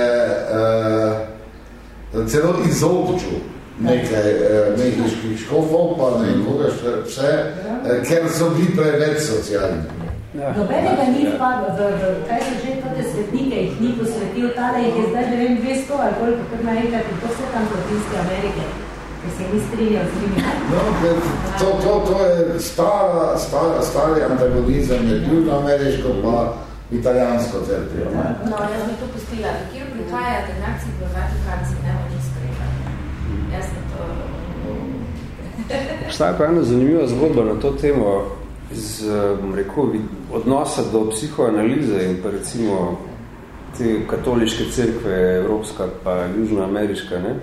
eh, celo izobčil nekaj eh, mehiških škofov, pa ne koga še vse, eh, ker so bili preveč socialni. Ja. Nobenega ni vpadlo, v, v, kaj so že tote svetnike, jih ni posvetil, tale jih je zdaj, ne vem, 200 ali koliko, kar naenkrat, in to vse tam v Latinske Amerike, ki se ni strinjal z njimi. No, to, to, to je stara, stara, stari antagonizem med južnoameriško pa italijansko cerkvijo. No, jaz bi to pustila. Kjer prihajate nacij v Vatikanci, ne bo sprejela. Jaz sem to... Obstaja pa ena zanimiva zgodba na to temo, z, bom rekel, odnosa do psihoanalize in pa recimo te katoliške cerkve, evropska pa južnoameriška, ne,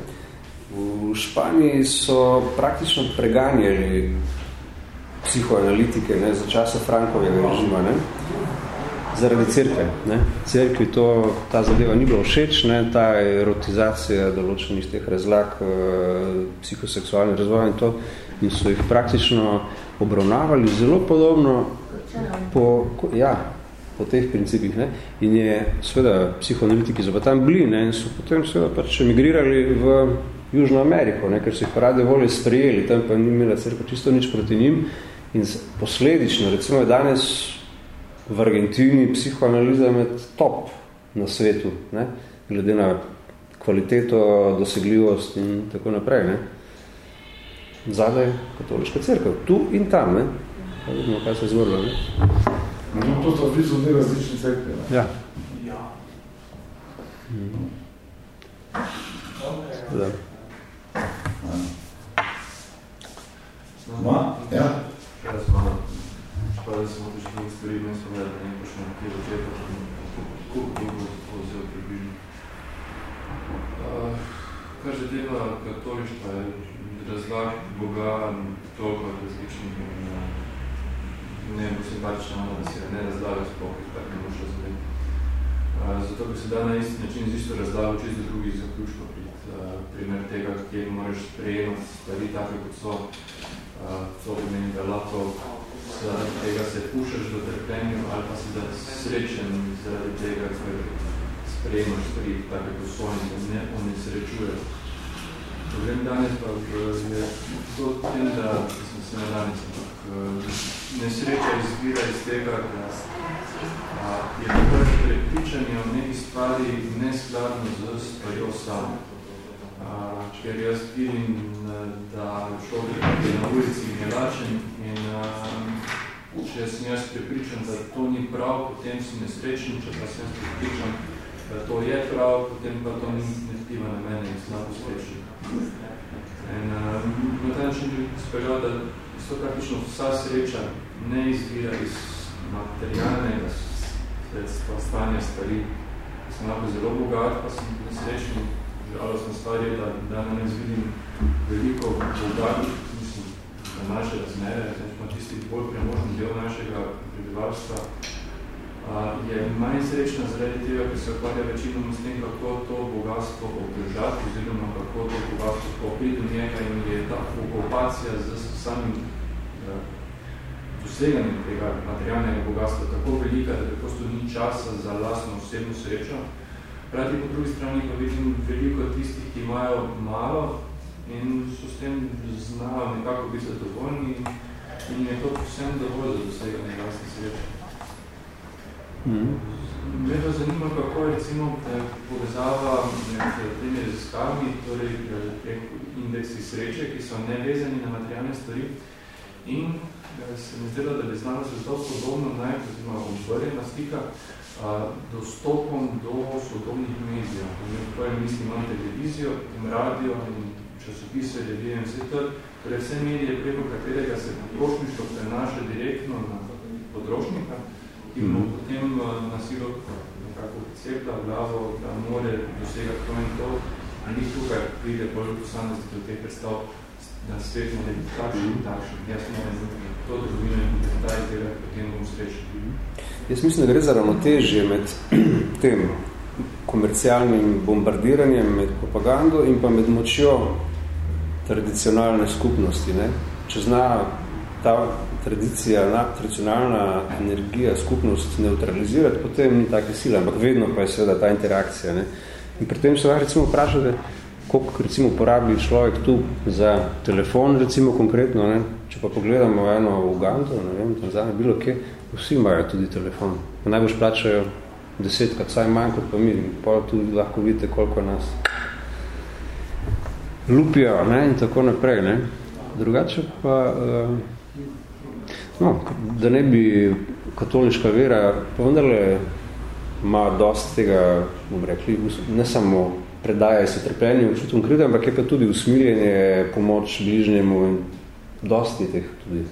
v Španiji so praktično preganjali psihoanalitike ne, za časa Frankovega režima, ne, zaradi cerkve. Ne. Cerkvi to, ta zadeva ni bila všeč, ne, ta erotizacija določenih teh razlag, eh, psihoseksualni razvoj in to, in so jih praktično obravnavali zelo podobno po, ja, po teh principih. Ne? In je seveda psihoanalitiki so pa tam bili ne? in so potem seveda pač emigrirali v Južno Ameriko, ne? ker so jih rade volje sprejeli, tam pa ni imela crkva čisto nič proti njim. In posledično, recimo je danes v Argentini psihoanaliza med top na svetu, ne? glede na kvaliteto, dosegljivost in tako naprej. Ne? zadaj katoliška crkva, tu in tam, ne? Pa vidimo, kaj se je zvrlo, ne? No, to so blizu dve različne crkve, ne? Ja. Ja. Mm. Da. Ma? Ja? Ja, smo, pa da smo tudi nekaj stvari, ne smo gledali, da ne pošli na kje začetka, koliko dolgo to vzel približno. Kar že dela katolištva razlag Boga toliko različnih in ne bo se pač ono, da se ne razlaga sploh, ker tako ne moš razumeti. Zato bi se da na isti način z isto razlago čisto drugih zaključkov prid. Primer tega, kjer moraš sprejemati stvari take, kot so, to pomeni, da lahko zaradi tega se pušaš do trpljenju ali pa si da srečen zaradi tega, ker sprejemaš take, kot so in ne onesrečuješ. problem danes pa je to tem, da sem se na danes, ampak nesreča izvira iz tega, da je nekaj prepričanje o neki stvari neskladno z stvarjo samo. Ker jaz vidim, da človek je na ulici lačen in če sem jaz prepričan, da to ni prav, potem si nesrečen, če pa sem prepričan, da to je prav, potem pa to ne vpliva na mene in sem srečen. In na ta način bi speljal, da so praktično vsa sreča ne izvira iz materialnega sredstva, stanja stvari. Sem lahko zelo bogat, pa sem nesrečen. Žalostna stvar je, da danes vidim veliko bogatih, mislim, na naše razmere, pa tisti bolj premožni del našega prebivalstva, je manj srečna zaradi tega, ker se ukvarja večinoma s tem, kako to bogatstvo obdržati, oziroma kako to bogatstvo popriti do njega in je ta okupacija z samim doseganjem tega materialnega bogatstva tako velika, da preprosto ni časa za lastno osebno srečo. Prati po drugi strani pa vidim veliko tistih, ki imajo malo in so s tem znajo nekako biti zadovoljni in je to vsem dovolj za doseganje lastne sreče. Mm. Me pa zanima, kako je recimo povezava med temi raziskavami, torej teh indeksi sreče, ki so nevezani na materialne stvari, in eh, se mi zdelo, da bi znala se zelo podobno najprej, oziroma obrjena stika, dostopom do sodobnih medijev. Torej mislim, imam televizijo, imam radio in časopise, revije in vse to, torej vse medije, preko katerega se potrošništvo prenaša direktno na potrošnika, ki mu mm. potem na silo nekako cepla glavo, da more dosegati to in to, a ni tukaj pride bolj posameznik do teh predstav, da svet mora biti takšen in takšen. Jaz moram to družino in detaj tega, potem bom srečen. Jaz mislim, da gre za ravnotežje med tem komercialnim bombardiranjem, med propagando in pa med močjo tradicionalne skupnosti. Ne? Če zna ta tradicija, na, tradicionalna energija, skupnost neutralizirati, potem ni take sile, ampak vedno pa je seveda ta interakcija. Ne? In pri tem se lahko recimo vprašate, koliko recimo porabi človek tu za telefon, recimo konkretno, ne? če pa pogledamo eno v Ugandu, ne vem, Tanzania, bilo kje, vsi imajo tudi telefon. Najbolj plačajo desetkrat, saj manj kot pa mi, pa tudi lahko vidite, koliko nas lupijo ne? in tako naprej. Ne? Drugače pa, uh, no, da ne bi katoliška vera, pa vendarle ima dosti tega, bom rekli, ne samo predajajo se trpljenju, občutkom krivde, ampak je pa tudi usmiljenje, pomoč bližnjemu in dosti teh tudi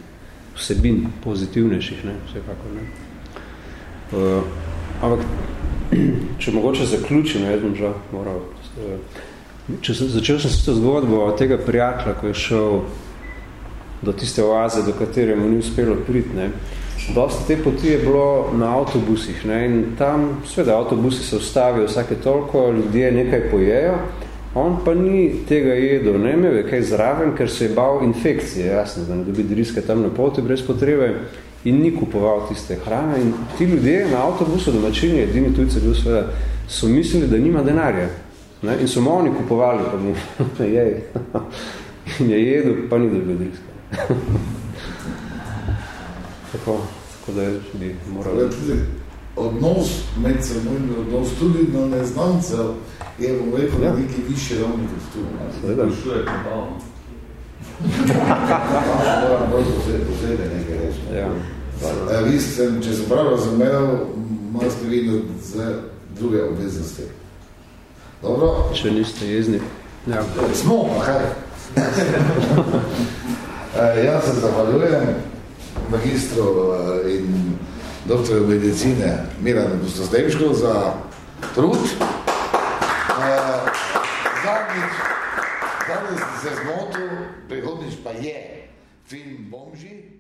vsebin pozitivnejših, ne, vsekako, ne. Uh, ampak, če mogoče zaključim, jaz bom žal moral, uh, če sem, začel sem se zgodbo od tega prijatelja, ko je šel do tiste oaze, do katere mu ni uspelo priti, ne, Dosti te poti je bilo na avtobusih ne? in tam, sveda, avtobusi se ustavijo vsake toliko, ljudje nekaj pojejo, on pa ni tega jedel, ne imel je kaj zraven, ker se je bal infekcije, jasno, da ne dobi driske tam na poti brez potrebe in ni kupoval tiste hrane in ti ljudje na avtobusu domačini, edini tujce bil sveda, so mislili, da nima denarja ne? in so mu oni kupovali, pa mu je, in je jedel, pa ni dobil driske. Tako, tako da je tudi moral... Odnos med sebojni odnos tudi na neznancev je v veliko ja. neki više ravni kot tu. Seveda. Šuje kabalo. Moram bolj posebej nekaj reči. Ja. E, vi ste, če sem prav razumel, imate vi za druge obveznosti. Dobro? Če niste jezni. Ja. Smo, kaj? e, jaz se zahvaljujem magistru eh, in doktorju medicine Miranu Bustozdevšku za trud. Eh, zadnjič, zadnjič se zmotil, prihodnič pa je film Bomži,